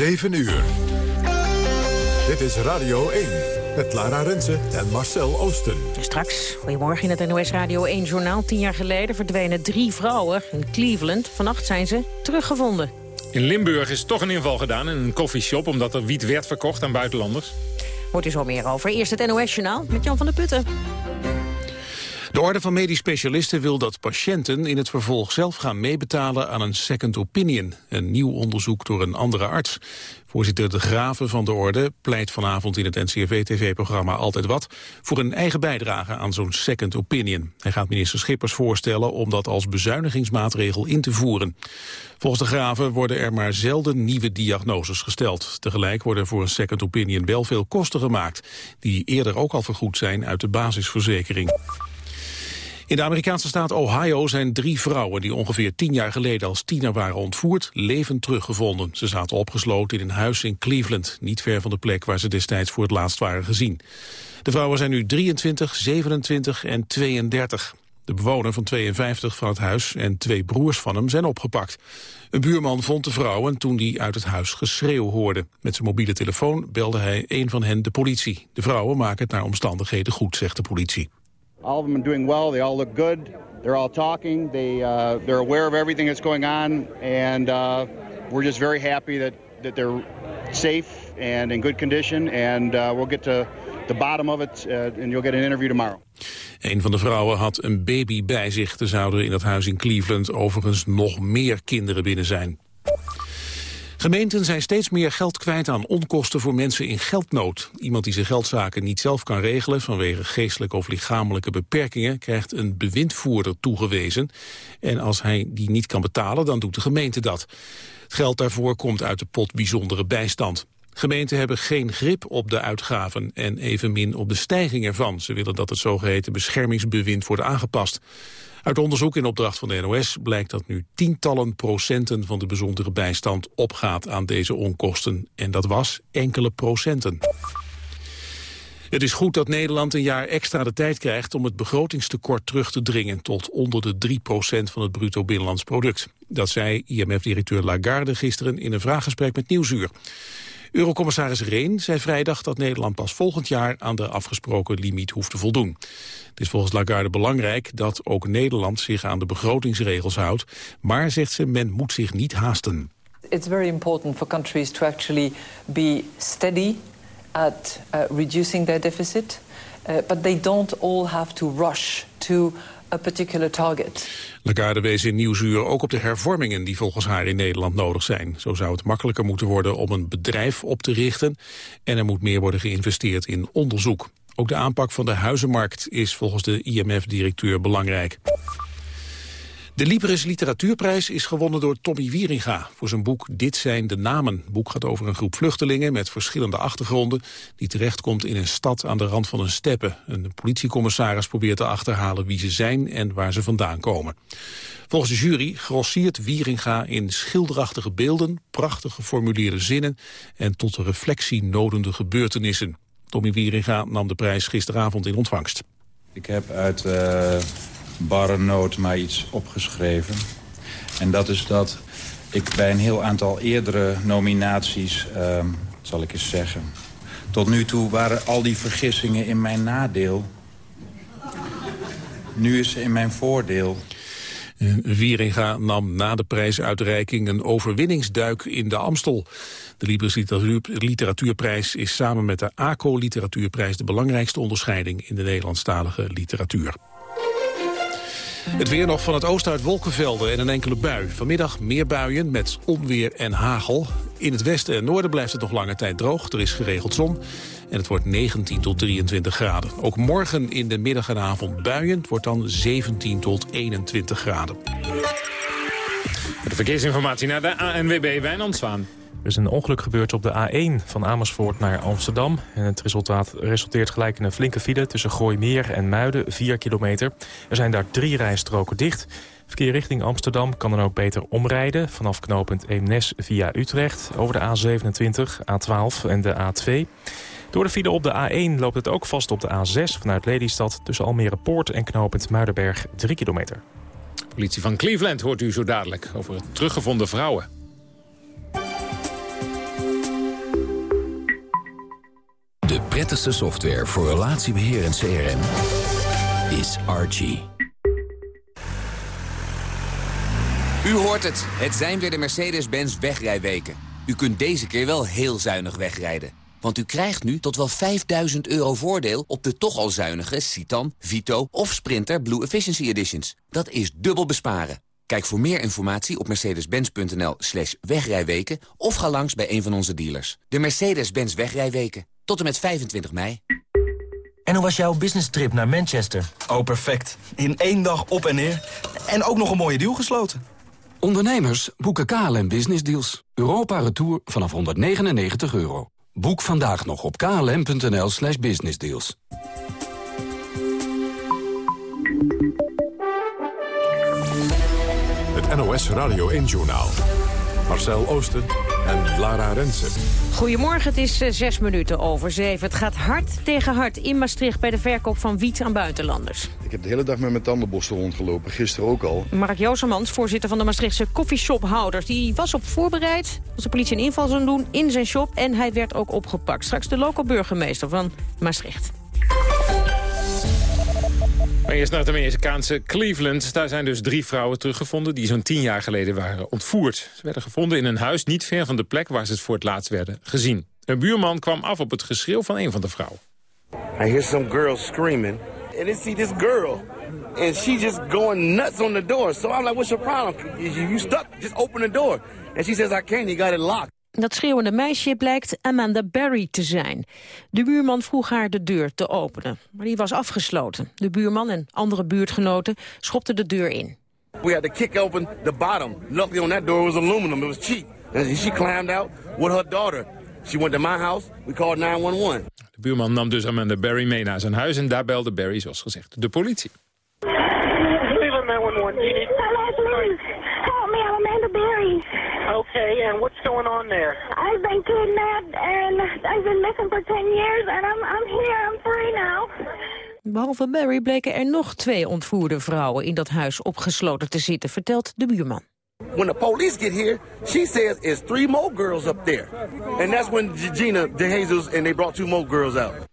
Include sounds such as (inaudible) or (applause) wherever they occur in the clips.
7 uur. Dit is Radio 1 met Lara Rensen en Marcel Oosten. Straks, goedemorgen in het NOS Radio 1-journaal. Tien jaar geleden verdwenen drie vrouwen in Cleveland. Vannacht zijn ze teruggevonden. In Limburg is toch een inval gedaan in een koffieshop... omdat er wiet werd verkocht aan buitenlanders. Hoort u zo meer over. Eerst het NOS-journaal met Jan van der Putten. De Orde van Medisch Specialisten wil dat patiënten in het vervolg zelf gaan meebetalen aan een second opinion, een nieuw onderzoek door een andere arts. Voorzitter De Graven van de Orde pleit vanavond in het NCRV-tv-programma Altijd Wat voor een eigen bijdrage aan zo'n second opinion. Hij gaat minister Schippers voorstellen om dat als bezuinigingsmaatregel in te voeren. Volgens De Graven worden er maar zelden nieuwe diagnoses gesteld. Tegelijk worden voor een second opinion wel veel kosten gemaakt, die eerder ook al vergoed zijn uit de basisverzekering. In de Amerikaanse staat Ohio zijn drie vrouwen die ongeveer tien jaar geleden als tiener waren ontvoerd, levend teruggevonden. Ze zaten opgesloten in een huis in Cleveland, niet ver van de plek waar ze destijds voor het laatst waren gezien. De vrouwen zijn nu 23, 27 en 32. De bewoner van 52 van het huis en twee broers van hem zijn opgepakt. Een buurman vond de vrouwen toen hij uit het huis geschreeuw hoorde. Met zijn mobiele telefoon belde hij een van hen de politie. De vrouwen maken het naar omstandigheden goed, zegt de politie. All of them are doing well. They all look good. They're all talking. They uh, they're aware of everything that's going on, and uh, we're just very happy that that they're safe and in good condition. And uh, we'll get to the bottom of it, uh, and you'll get an interview tomorrow. Een van de vrouwen had een baby bij zich. Er zouden in dat huis in Cleveland overigens nog meer kinderen binnen zijn. Gemeenten zijn steeds meer geld kwijt aan onkosten voor mensen in geldnood. Iemand die zijn geldzaken niet zelf kan regelen vanwege geestelijke of lichamelijke beperkingen krijgt een bewindvoerder toegewezen. En als hij die niet kan betalen, dan doet de gemeente dat. Het geld daarvoor komt uit de pot bijzondere bijstand. Gemeenten hebben geen grip op de uitgaven en evenmin op de stijging ervan. Ze willen dat het zogeheten beschermingsbewind wordt aangepast. Uit onderzoek in opdracht van de NOS blijkt dat nu tientallen procenten van de bijzondere bijstand opgaat aan deze onkosten. En dat was enkele procenten. Het is goed dat Nederland een jaar extra de tijd krijgt om het begrotingstekort terug te dringen tot onder de 3% van het bruto binnenlands product. Dat zei IMF-directeur Lagarde gisteren in een vraaggesprek met Nieuwsuur. Eurocommissaris Reen zei vrijdag dat Nederland pas volgend jaar aan de afgesproken limiet hoeft te voldoen. Het is volgens Lagarde belangrijk dat ook Nederland zich aan de begrotingsregels houdt, maar zegt ze men moet zich niet haasten. It's very important for countries to actually be steady at uh, reducing their deficit, uh, but they don't all have to rush to a particular target. Lagarde wees in Nieuwsuur ook op de hervormingen die volgens haar in Nederland nodig zijn. Zo zou het makkelijker moeten worden om een bedrijf op te richten en er moet meer worden geïnvesteerd in onderzoek. Ook de aanpak van de huizenmarkt is volgens de IMF-directeur belangrijk. De Libris Literatuurprijs is gewonnen door Tommy Wieringa voor zijn boek Dit zijn de namen. Het boek gaat over een groep vluchtelingen met verschillende achtergronden die terechtkomt in een stad aan de rand van een steppe. Een politiecommissaris probeert te achterhalen wie ze zijn en waar ze vandaan komen. Volgens de jury grossiert Wieringa in schilderachtige beelden, prachtig geformuleerde zinnen en tot de reflectie nodende gebeurtenissen. Tommy Wieringa nam de prijs gisteravond in ontvangst. Ik heb uit uh, barre nood maar iets opgeschreven. En dat is dat ik bij een heel aantal eerdere nominaties, uh, zal ik eens zeggen... tot nu toe waren al die vergissingen in mijn nadeel. Nu is ze in mijn voordeel. Wieringa nam na de prijsuitreiking een overwinningsduik in de Amstel. De Libris Literatuurprijs is samen met de ACO Literatuurprijs de belangrijkste onderscheiding in de Nederlandstalige literatuur. Het weer nog van het oosten uit wolkenvelden en een enkele bui. Vanmiddag meer buien met onweer en hagel. In het westen en noorden blijft het nog lange tijd droog. Er is geregeld zon en het wordt 19 tot 23 graden. Ook morgen in de middag en avond buien. Wordt dan 17 tot 21 graden. De verkeersinformatie naar de ANWB Wijnand Zwaan. Er is een ongeluk gebeurd op de A1 van Amersfoort naar Amsterdam. En het resultaat resulteert gelijk in een flinke file tussen Gooimeer en Muiden, 4 kilometer. Er zijn daar drie rijstroken dicht. Verkeer richting Amsterdam kan dan ook beter omrijden... vanaf knooppunt Eemnes via Utrecht over de A27, A12 en de A2. Door de file op de A1 loopt het ook vast op de A6 vanuit Lelystad... tussen Almere Poort en knooppunt Muidenberg 3 kilometer. Politie van Cleveland hoort u zo dadelijk over teruggevonden vrouwen. Prettigste software voor relatiebeheer en CRM is Archie. U hoort het. Het zijn weer de Mercedes-Benz wegrijweken. U kunt deze keer wel heel zuinig wegrijden. Want u krijgt nu tot wel 5000 euro voordeel op de toch al zuinige Citan, Vito of Sprinter Blue Efficiency Editions. Dat is dubbel besparen. Kijk voor meer informatie op mercedes-benz.nl slash wegrijweken... of ga langs bij een van onze dealers. De Mercedes-Benz wegrijweken. Tot en met 25 mei. En hoe was jouw business trip naar Manchester? Oh, perfect. In één dag op en neer. En ook nog een mooie deal gesloten. Ondernemers boeken KLM Business Deals. Europa Retour vanaf 199 euro. Boek vandaag nog op klm.nl slash businessdeals. Het NOS Radio 1-journaal. Marcel Oosten en Lara Rensen. Goedemorgen, het is uh, zes minuten over zeven. Het gaat hard tegen hard in Maastricht bij de verkoop van wiet aan buitenlanders. Ik heb de hele dag met mijn tandenborstel rondgelopen, gisteren ook al. Mark Joosemans, voorzitter van de Maastrichtse koffieshophouders... die was op voorbereid als de politie een inval zou doen in zijn shop... en hij werd ook opgepakt. Straks de lokale burgemeester van Maastricht. Maar eerst naar het Amerikaanse Cleveland. Daar zijn dus drie vrouwen teruggevonden die zo'n tien jaar geleden waren ontvoerd. Ze werden gevonden in een huis niet ver van de plek waar ze het voor het laatst werden gezien. Een buurman kwam af op het geschreeuw van een van de vrouwen. I hear some girl screaming. And I see this girl. And she just going nuts on the door. So I'm like, what's your problem? You stuck? Just open the door. And she says, I can't. You got it locked. Dat schreeuwende meisje blijkt Amanda Barry te zijn. De buurman vroeg haar de deur te openen, maar die was afgesloten. De buurman en andere buurtgenoten schopten de deur in. We had to kick open the bottom. Luckily on that door was aluminum. It was cheap. And she climbed out with her daughter. She went to my house. We called 911. De buurman nam dus Amanda Barry mee naar zijn huis en daar belde Barry, zoals gezegd, de politie. Cleveland 911. Hello, please. Help me, I'm Amanda Berry. Okay, and what's going on there? I've been kidnapped and I've been missing for 10 years and I'm, I'm here, I'm free now. Behalve Barry bleken er nog twee ontvoerde vrouwen in dat huis opgesloten te zitten, vertelt de buurman. When the police get here, she says it's three more girls up there. And that's when Gina De Jesus and they brought two more girls out.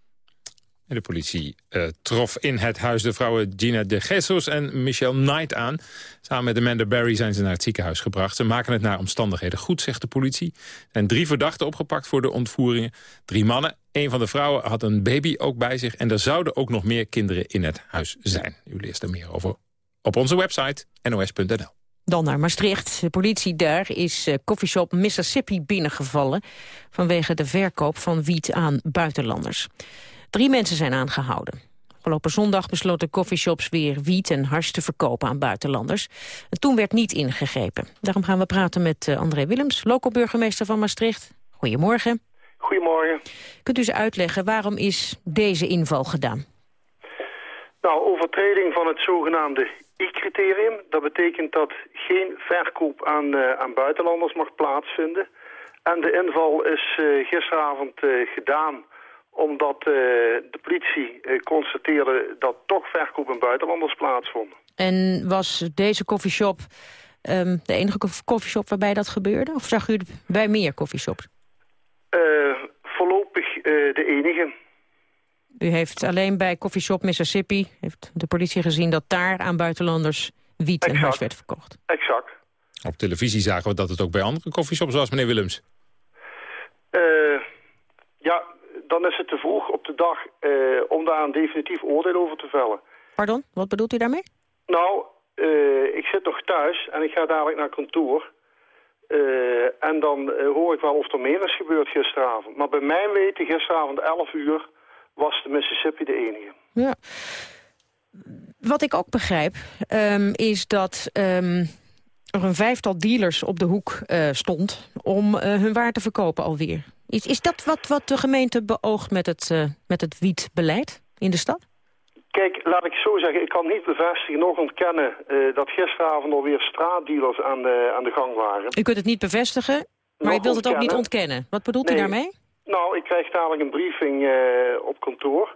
De politie uh, trof in het huis de vrouwen Gina de Jesus en Michelle Knight aan. Samen met Amanda Barry zijn ze naar het ziekenhuis gebracht. Ze maken het naar omstandigheden goed, zegt de politie. Er zijn drie verdachten opgepakt voor de ontvoeringen. Drie mannen. Een van de vrouwen had een baby ook bij zich. En er zouden ook nog meer kinderen in het huis zijn. U leest er meer over op onze website nos.nl. Dan naar Maastricht. De politie daar is koffieshop Mississippi binnengevallen... vanwege de verkoop van wiet aan buitenlanders. Drie mensen zijn aangehouden. Afgelopen zondag besloten coffeeshops weer wiet en hars te verkopen aan buitenlanders. En toen werd niet ingegrepen. Daarom gaan we praten met uh, André Willems, local burgemeester van Maastricht. Goedemorgen. Goedemorgen. Kunt u eens uitleggen waarom is deze inval gedaan? Nou, overtreding van het zogenaamde I-criterium. Dat betekent dat geen verkoop aan, uh, aan buitenlanders mag plaatsvinden. En de inval is uh, gisteravond gedaan omdat uh, de politie uh, constateerde dat toch verkoop in buitenlanders plaatsvond. En was deze koffieshop um, de enige koffieshop waarbij dat gebeurde? Of zag u het bij meer koffieshops? Uh, voorlopig de enige. U heeft alleen bij koffieshop Mississippi, heeft de politie gezien dat daar aan buitenlanders wiet exact. en hars werd verkocht? Exact. Op televisie zagen we dat het ook bij andere koffieshops was, meneer Willems. ja, dan is het te vroeg op de dag uh, om daar een definitief oordeel over te vellen. Pardon, wat bedoelt u daarmee? Nou, uh, ik zit nog thuis en ik ga dadelijk naar kantoor. Uh, en dan hoor ik wel of er meer is gebeurd gisteravond. Maar bij mijn weten, gisteravond 11 uur, was de Mississippi de enige. Ja. Wat ik ook begrijp, um, is dat um, er een vijftal dealers op de hoek stond... om hun waar te verkopen alweer. Is, is dat wat, wat de gemeente beoogt met het, uh, met het wietbeleid in de stad? Kijk, laat ik zo zeggen, ik kan niet bevestigen, nog ontkennen... Dat gisteravond alweer straatdealers aan de, aan de gang waren. U kunt het niet bevestigen, maar nog u wilt het ook niet ontkennen. Wat bedoelt nee. u daarmee? Nou, ik krijg dadelijk een briefing op kantoor.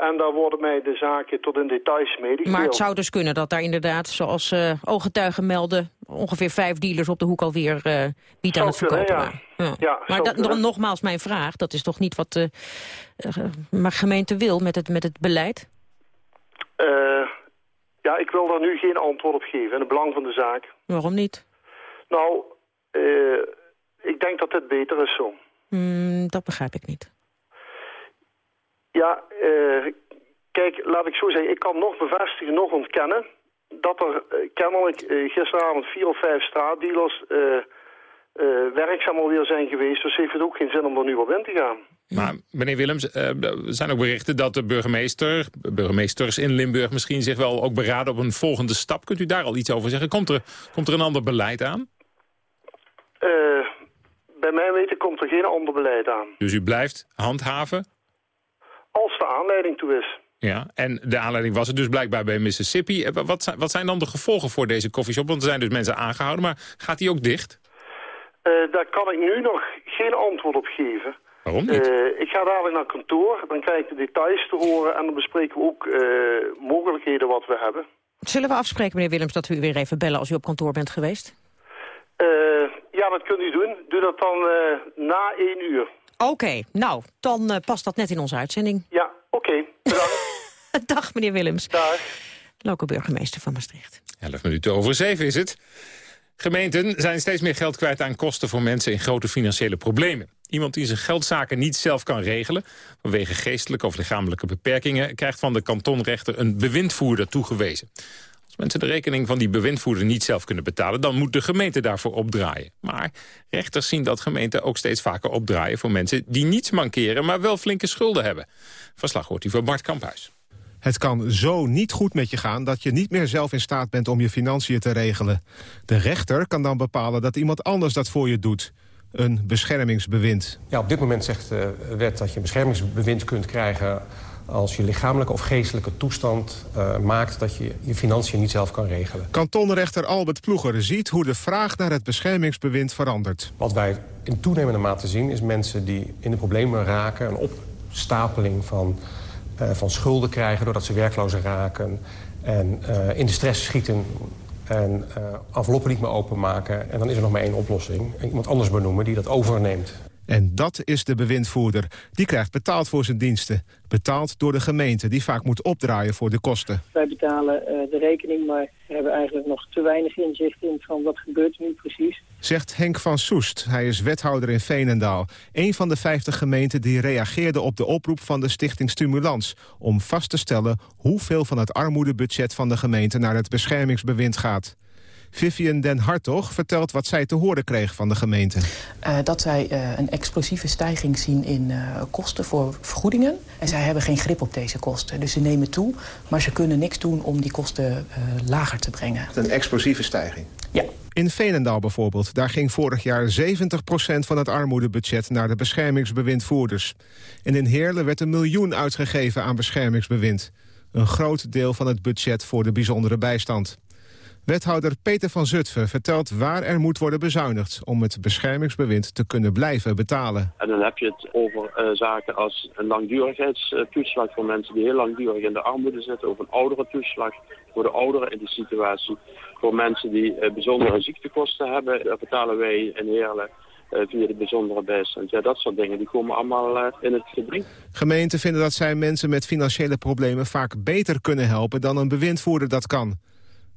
En daar worden mij de zaken tot in details medegedeeld. Maar het zou dus kunnen dat daar inderdaad, zoals uh, ooggetuigen melden... ongeveer vijf dealers op de hoek alweer uh, wiet aan het verkopen kunnen, waren. Ja. Ja, maar dan nogmaals mijn vraag, dat is toch niet wat de uh, gemeente wil met het, met het beleid? ja, ik wil daar nu geen antwoord op geven in het belang van de zaak. Waarom niet? Nou, ik denk dat het beter is zo. Mm, dat begrijp ik niet. Ja, uh, kijk, laat ik zo zeggen, ik kan nog bevestigen, nog ontkennen... dat er uh, kennelijk uh, gisteravond vier of vijf straatdealers werkzaam alweer zijn geweest. Dus heeft het ook geen zin om er nu op in te gaan. Maar meneer Willems, er zijn ook berichten dat de burgemeester, burgemeesters in Limburg misschien zich wel ook beraden op een volgende stap. Kunt u daar al iets over zeggen? Komt er, komt er een ander beleid aan? bij mij weten komt er geen ander beleid aan. Dus u blijft handhaven als de aanleiding toe is. Ja, en de aanleiding was het dus blijkbaar bij Mississippi. Wat zijn, wat zijn dan de gevolgen voor deze koffieshop? Want er zijn dus mensen aangehouden, maar gaat die ook dicht? Uh, daar kan ik nu nog geen antwoord op geven. Waarom niet? Uh, ik ga dadelijk naar kantoor, dan krijg ik de details te horen... en dan bespreken we ook uh, mogelijkheden wat we hebben. Zullen we afspreken, meneer Willems, dat u weer even bellen als u op kantoor bent geweest? ja, dat kunt u doen. Doe dat dan na één uur. Oké, okay, nou, dan uh, past dat net in onze uitzending. Ja, oké. Okay, bedankt. (laughs) Dag, meneer Willems. Dag. Lokale burgemeester van Maastricht. 11 minuten over zeven is het. Gemeenten zijn steeds meer geld kwijt aan kosten voor mensen in grote financiële problemen. Iemand die zijn geldzaken niet zelf kan regelen... vanwege geestelijke of lichamelijke beperkingen... krijgt van de kantonrechter een bewindvoerder toegewezen. Als mensen de rekening van die bewindvoerder niet zelf kunnen betalen... dan moet de gemeente daarvoor opdraaien. Maar rechters zien dat gemeenten ook steeds vaker opdraaien... voor mensen die niets mankeren, maar wel flinke schulden hebben. Verslag hoort u van Bart Kamphuis. Het kan zo niet goed met je gaan dat je niet meer zelf in staat bent om je financiën te regelen. De rechter kan dan bepalen dat iemand anders dat voor je doet. Een beschermingsbewind. Ja, op dit moment zegt de wet dat je een beschermingsbewind kunt krijgen als je lichamelijke of geestelijke toestand uh, maakt... dat je je financiën niet zelf kan regelen. Kantonrechter Albert Ploeger ziet hoe de vraag naar het beschermingsbewind verandert. Wat wij in toenemende mate zien is mensen die in de problemen raken... een opstapeling van, uh, van schulden krijgen doordat ze werkloos raken... en uh, in de stress schieten en enveloppen niet meer openmaken. En dan is er nog maar één oplossing. Iemand anders benoemen die dat overneemt. En dat is de bewindvoerder. Die krijgt betaald voor zijn diensten. Betaald door de gemeente, die vaak moet opdraaien voor de kosten. Wij betalen uh, de rekening, maar hebben eigenlijk nog te weinig inzicht in van wat gebeurt er nu precies. Zegt Henk van Soest. Hij is wethouder in Veenendaal. Een van de 50 gemeenten die reageerde op de oproep van de stichting Stimulans... om vast te stellen hoeveel van het armoedebudget van de gemeente naar het beschermingsbewind gaat. Vivian den Hartog vertelt wat zij te horen kreeg van de gemeente. Uh, dat zij uh, een explosieve stijging zien in uh, kosten voor vergoedingen. En zij hebben geen grip op deze kosten. Dus ze nemen toe, maar ze kunnen niks doen om die kosten lager te brengen. Een explosieve stijging? Ja. In Veenendaal bijvoorbeeld, daar ging vorig jaar 70% van het armoedebudget naar de beschermingsbewindvoerders. En in Heerlen werd een miljoen uitgegeven aan beschermingsbewind. Een groot deel van het budget voor de bijzondere bijstand. Wethouder Peter van Zutphen vertelt waar er moet worden bezuinigd... om het beschermingsbewind te kunnen blijven betalen. En dan heb je het over uh, zaken als een langdurigheidstoeslag... voor mensen die heel langdurig in de armoede zitten... of een oudere toeslag voor de ouderen in die situatie. Voor mensen die uh, bijzondere ziektekosten hebben... daar betalen wij in Heerlen uh, via de bijzondere bijstand. Ja, dat soort dingen die komen allemaal in het geding. Gemeenten vinden dat zij mensen met financiële problemen vaak beter kunnen helpen dan een bewindvoerder dat kan.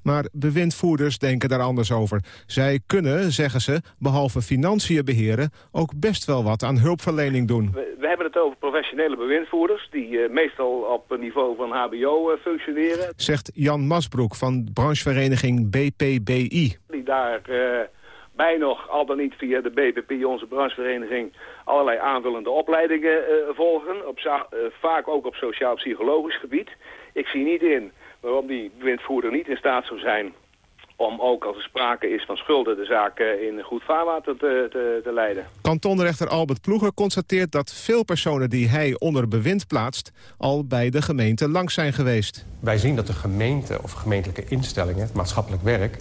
Maar bewindvoerders denken daar anders over. Zij kunnen, zeggen ze, behalve financiën beheren... ook best wel wat aan hulpverlening doen. We, we hebben het over professionele bewindvoerders... die uh, meestal op een niveau van hbo uh, functioneren. Zegt Jan Masbroek van branchevereniging BPBI. Die daar... Uh, bij nog, al dan niet via de BPP, onze branchevereniging, allerlei aanvullende opleidingen volgen. Op vaak ook op sociaal-psychologisch gebied. Ik zie niet in waarom die bewindvoerder niet in staat zou zijn om ook als er sprake is van schulden de zaak in goed vaarwater te, te, te, leiden. Kantonrechter Albert Ploeger constateert dat veel personen die hij onder bewind plaatst... al bij de gemeente langs zijn geweest. Wij zien dat de gemeente of gemeentelijke instellingen, het maatschappelijk werk...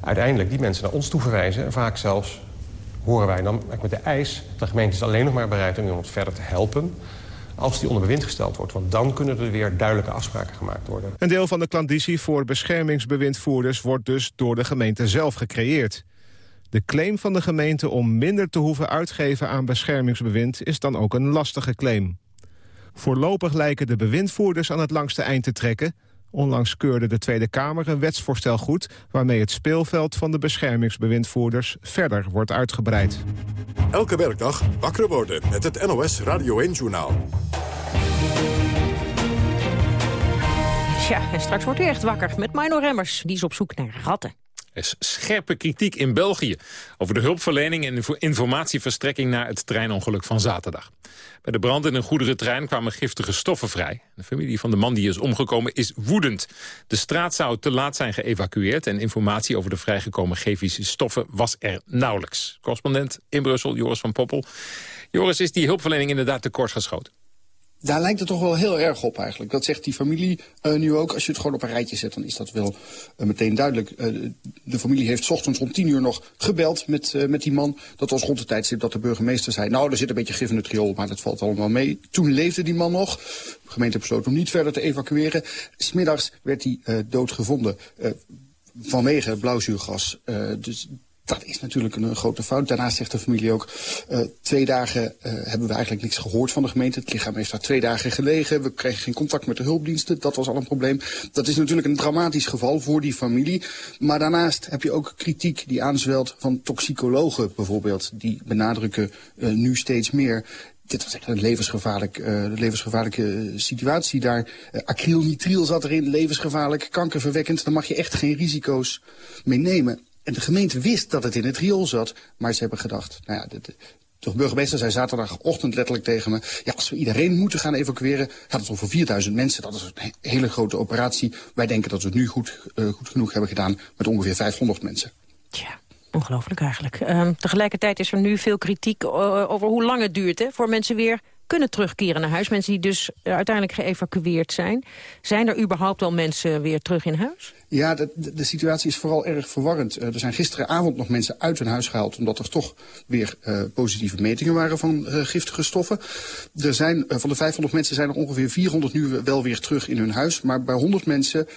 uiteindelijk die mensen naar ons toe verwijzen. En vaak zelfs horen wij dan met de eis... de gemeente is alleen nog maar bereid om iemand verder te helpen als die onder bewind gesteld wordt. Want dan kunnen er weer duidelijke afspraken gemaakt worden. Een deel van de klandizie voor beschermingsbewindvoerders... wordt dus door de gemeente zelf gecreëerd. De claim van de gemeente om minder te hoeven uitgeven aan beschermingsbewind... is dan ook een lastige claim. Voorlopig lijken de bewindvoerders aan het langste eind te trekken... Onlangs keurde de Tweede Kamer een wetsvoorstel goed... waarmee het speelveld van de beschermingsbewindvoerders verder wordt uitgebreid. Elke werkdag wakker worden met het NOS Radio 1-journaal. Ja, en straks wordt u echt wakker met Mino Remmers. Die is op zoek naar ratten. Er is scherpe kritiek in België over de hulpverlening en informatieverstrekking na het treinongeluk van zaterdag. Bij de brand in een goederentrein kwamen giftige stoffen vrij. De familie van de man die is omgekomen is woedend. De straat zou te laat zijn geëvacueerd en informatie over de vrijgekomen chemische stoffen was er nauwelijks. Correspondent in Brussel, Joris van Poppel. Joris, is die hulpverlening inderdaad tekort geschoten? Daar lijkt het toch wel heel erg op eigenlijk. Dat zegt die familie uh, nu ook. Als je het gewoon op een rijtje zet, dan is dat wel uh, meteen duidelijk. Uh, de familie heeft ochtends om tien uur nog gebeld met, met die man. Dat was rond de tijdstip dat de burgemeester zei... nou, er zit een beetje gif in het riool, maar dat valt allemaal mee. Toen leefde die man nog. De gemeente besloot om niet verder te evacueren. Smiddags werd hij doodgevonden vanwege blauwzuurgas. dus dat is natuurlijk een, grote fout. Daarnaast zegt de familie ook, uh, twee dagen uh, hebben we eigenlijk niks gehoord van de gemeente. Het lichaam heeft daar twee dagen gelegen. We kregen geen contact met de hulpdiensten. Dat was al een probleem. Dat is natuurlijk een dramatisch geval voor die familie. Maar daarnaast heb je ook kritiek die aanzwelt van toxicologen bijvoorbeeld. Die benadrukken uh, nu steeds meer dit was echt een levensgevaarlijk, uh, levensgevaarlijke situatie daar. Uh, acrylnitriel zat erin, levensgevaarlijk, kankerverwekkend. Daar mag je echt geen risico's mee nemen. En de gemeente wist dat het in het riool zat, maar ze hebben gedacht... Nou ja, de, burgemeester zei zaterdagochtend letterlijk tegen me... ja, als we iedereen moeten gaan evacueren, gaat het over 4000 mensen. Dat is een hele grote operatie. Wij denken dat we het nu goed, uh, goed genoeg hebben gedaan met ongeveer 500 mensen. Tja. Ongelooflijk eigenlijk. Uh, tegelijkertijd is er nu veel kritiek over hoe lang het duurt... Hè, voor mensen weer kunnen terugkeren naar huis. Mensen die dus uiteindelijk geëvacueerd zijn. Zijn er überhaupt al mensen weer terug in huis? Ja, de, de, situatie is vooral erg verwarrend. Uh, er zijn gisteravond nog mensen uit hun huis gehaald... omdat er toch weer uh, positieve metingen waren van uh, giftige stoffen. Er zijn, van de 500 mensen zijn er ongeveer 400 nu wel weer terug in hun huis. Maar bij 100 mensen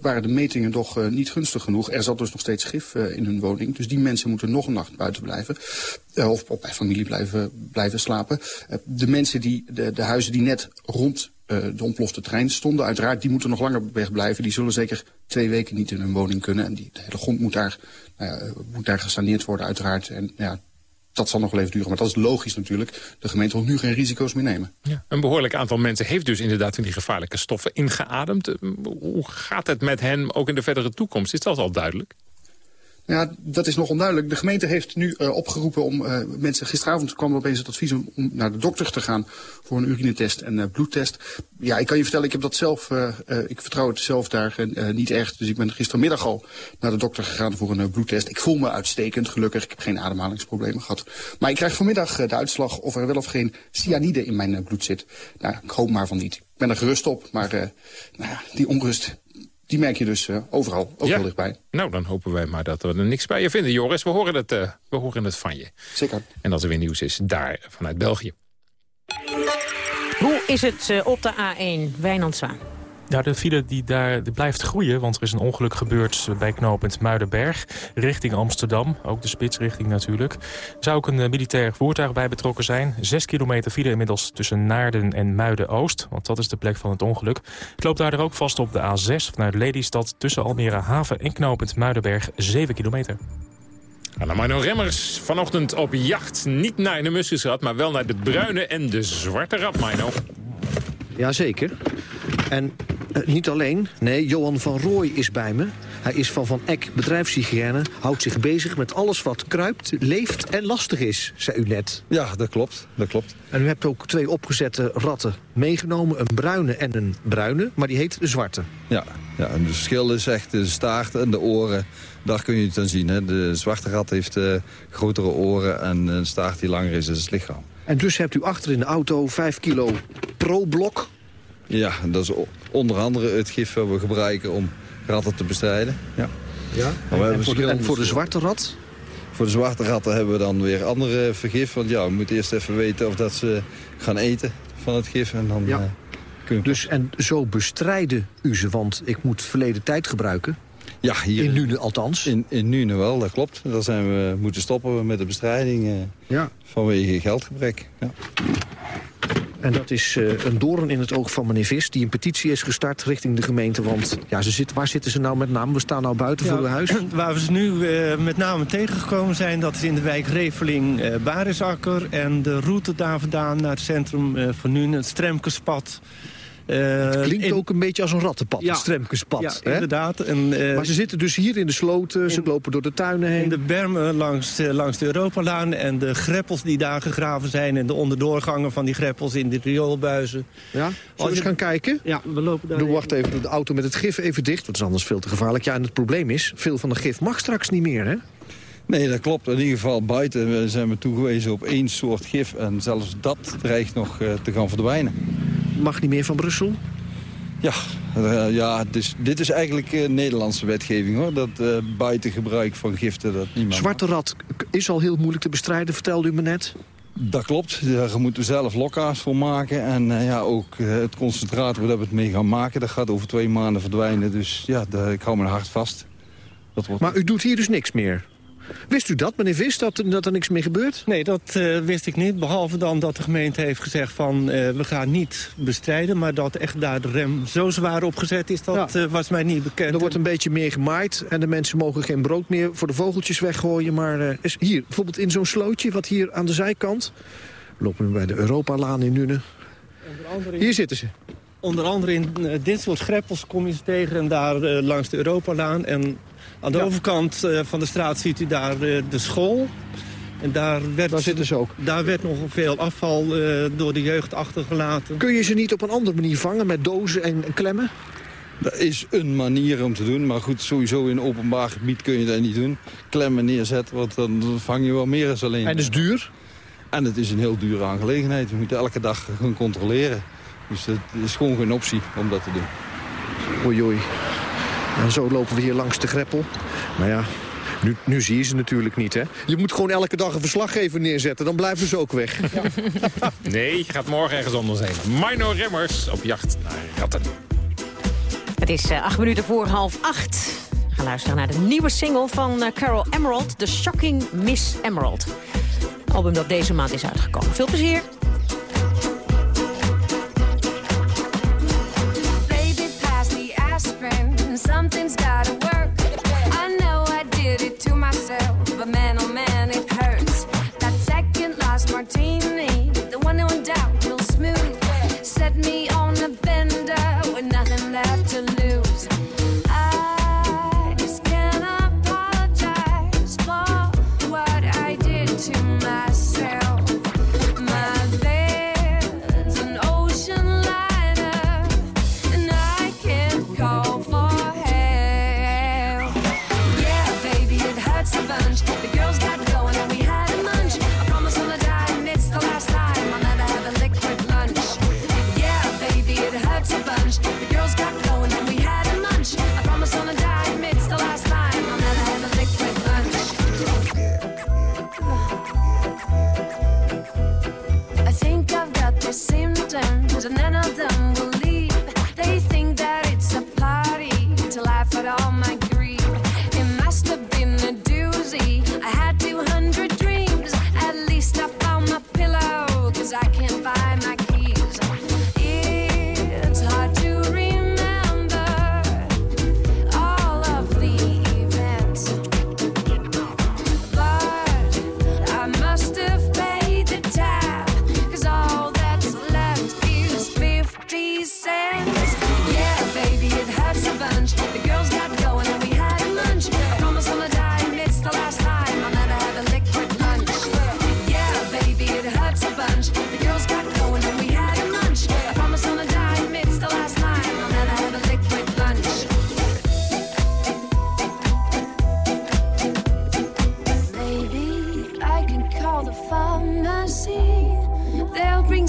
waren de metingen toch niet gunstig genoeg. Er zat dus nog steeds gif in hun woning. Dus die mensen moeten nog een nacht buiten blijven. of, bij familie blijven, blijven slapen. de mensen die, de, de huizen die net rond de ontplofte trein stonden. Uiteraard, die moeten nog langer wegblijven. Die zullen zeker twee weken niet in hun woning kunnen. En die, de hele grond moet daar, uh, moet daar gesaneerd worden, uiteraard. En ja, dat zal nog wel even duren. Maar dat is logisch natuurlijk. De gemeente wil nu geen risico's meer nemen. Ja, een behoorlijk aantal mensen heeft dus inderdaad die gevaarlijke stoffen ingeademd. Hoe gaat het met hen ook in de verdere toekomst? Is dat al duidelijk? Ja, dat is nog onduidelijk. De gemeente heeft nu uh, opgeroepen om uh, mensen... Gisteravond kwam er opeens het advies om, naar de dokter te gaan... voor een urinetest en uh, bloedtest. Ja, ik kan je vertellen, ik heb dat zelf... ik vertrouw het zelf daar niet echt. Dus ik ben gistermiddag al naar de dokter gegaan voor een bloedtest. Ik voel me uitstekend, gelukkig. Ik heb geen ademhalingsproblemen gehad. Maar ik krijg vanmiddag de uitslag of er wel of geen cyanide in mijn bloed zit. Nou, ik hoop maar van niet. Ik ben er gerust op, maar nou ja, die onrust die merk je dus uh, overal, ook ja. dichtbij. Nou, dan hopen wij maar dat we er niks bij je vinden, Joris. We horen het, uh, we horen het van je. Zeker. En als er weer nieuws is, daar vanuit België. Hoe is het uh, op de A1, Wijnandsa? Ja, de file die daar die blijft groeien, want er is een ongeluk gebeurd bij knooppunt Muidenberg. Richting Amsterdam, ook de spitsrichting natuurlijk. Er zou ook een uh, militair voertuig bij betrokken zijn. Zes kilometer file inmiddels tussen Naarden en Muiden-Oost, want dat is de plek van het ongeluk. Het loopt daar ook vast op de A6 vanuit Lelystad tussen Almere Haven en knooppunt Muidenberg, 7 kilometer. Mino Remmers, vanochtend op jacht. Niet naar de muskusrat, maar wel naar de bruine en de zwarte rat, Mino. Jazeker. En uh, niet alleen. Nee, Johan van Rooij is bij me. Hij is van Van Eck bedrijfshygiëne. Houdt zich bezig met alles wat kruipt, leeft en lastig is, zei u net. Ja, dat klopt. Dat klopt. En u hebt ook twee opgezette ratten meegenomen. Een bruine en een bruine, maar die heet de zwarte. Ja, ja en het verschil is echt de staart en de oren. Daar kun je het aan zien. Hè. De zwarte rat heeft uh, grotere oren en een staart die langer is dan het lichaam. En dus hebt u achter in de auto 5 kilo pro-blok ja, dat is onder andere het gif dat we gebruiken om ratten te bestrijden. Ja. Ja? En, en, voor de, en, voor de, zwarte rat? Voor de zwarte ratten hebben we dan weer andere vergif. Want ja, we moeten eerst even weten of dat ze gaan eten van het gif. En dan, Ja. eh, kunnen we Dus en zo bestrijden u ze, want ik moet verleden tijd gebruiken. Ja, hier In Nune althans. In, in Nune wel, dat klopt. Daar zijn we moeten stoppen met de bestrijding eh, Ja. vanwege geldgebrek. Ja. En dat is eh, een doorn in het oog van meneer Vis... die een petitie is gestart richting de gemeente. Want ja, ze zit, waar zitten ze nou met name? We staan nou buiten voor uw huis. (clears throat) Waar we ze nu eh, met name tegengekomen zijn... dat is in de wijk Reveling eh Barisakker... en de route daar vandaan naar het centrum van Nuenen, het Stremkespad. Eh, Klinkt in- ook een beetje als een rattenpad, Ja. een stremkespad. Ja, hè? inderdaad. En, eh, Maar ze zitten dus hier in de sloten, ze lopen door de tuinen heen. in de bermen langs, eh, langs de Europalaan en de greppels die daar gegraven zijn... en de onderdoorgangen van die greppels in de rioolbuizen. Ja? Zullen we Als eens gaan kijken? Ja, we lopen daar... Doe, wacht even, doe de auto met het gif even dicht. Want het is anders veel te gevaarlijk. Ja, en het probleem is, veel van de gif mag straks niet meer, hè? Nee, dat klopt. In ieder geval buiten zijn we toegewezen op één soort gif. En zelfs dat dreigt nog eh, te gaan verdwijnen. Mag niet meer van Brussel? Ja, eh, ja dus, dit is eigenlijk eh, Nederlandse wetgeving hoor. Dat eh buitengebruik van giften dat niet meer Zwarte rat is al heel moeilijk te bestrijden, vertelde u me net. Dat klopt. Daar moeten we zelf lokka's voor maken. En ja, ook het concentraat waar we het mee gaan maken... dat gaat over twee maanden verdwijnen. Dus ja, daar- ik hou mijn hart vast. Dat wordt... Maar u doet hier dus niks meer? Wist u dat, meneer Vis, dat, dat er niks meer gebeurt? Nee, dat eh, wist ik niet. Behalve dan dat de gemeente heeft gezegd van... eh, we gaan niet bestrijden, maar dat echt daar de rem zo zwaar op gezet is... dat eh, was mij niet bekend. Er wordt een beetje meer gemaaid en de mensen mogen geen brood meer voor de vogeltjes weggooien. Maar is hier, bijvoorbeeld in zo'n slootje, wat hier aan de zijkant... We lopen nu bij de Europalaan in Nune. Hier zitten ze. Onder andere in dit soort greppels kom je ze tegen en daar langs de Europalaan. En aan de Ja. overkant eh, van de straat ziet u daar eh, de school. En daar, werd, Daar zitten ze ook. Daar werd nog veel afval eh, door de jeugd achtergelaten. Kun je ze niet op een andere manier vangen met dozen en, en klemmen? Dat is een manier om te doen. Maar goed, sowieso in openbaar gebied kun je dat niet doen. Klemmen neerzetten, want dan vang je wel meer als alleen. En dat is duur? En het is een heel dure aangelegenheid. We moeten elke dag gaan controleren. Dus het is gewoon geen optie om dat te doen. Oei oei. En zo lopen we hier langs de greppel. Maar ja, nu, nu zie je ze natuurlijk niet, hè? Je moet gewoon elke dag een verslaggever neerzetten, dan blijven ze ook weg. (laughs) Nee, je gaat morgen ergens anders heen. Mino Remmers op jacht naar ratten. Het is eh, acht minuten voor half acht. We gaan luisteren naar de nieuwe single van eh, Carol Emerald, The Shocking Miss Emerald. Album dat deze maand is uitgekomen. Veel plezier. Something's gotta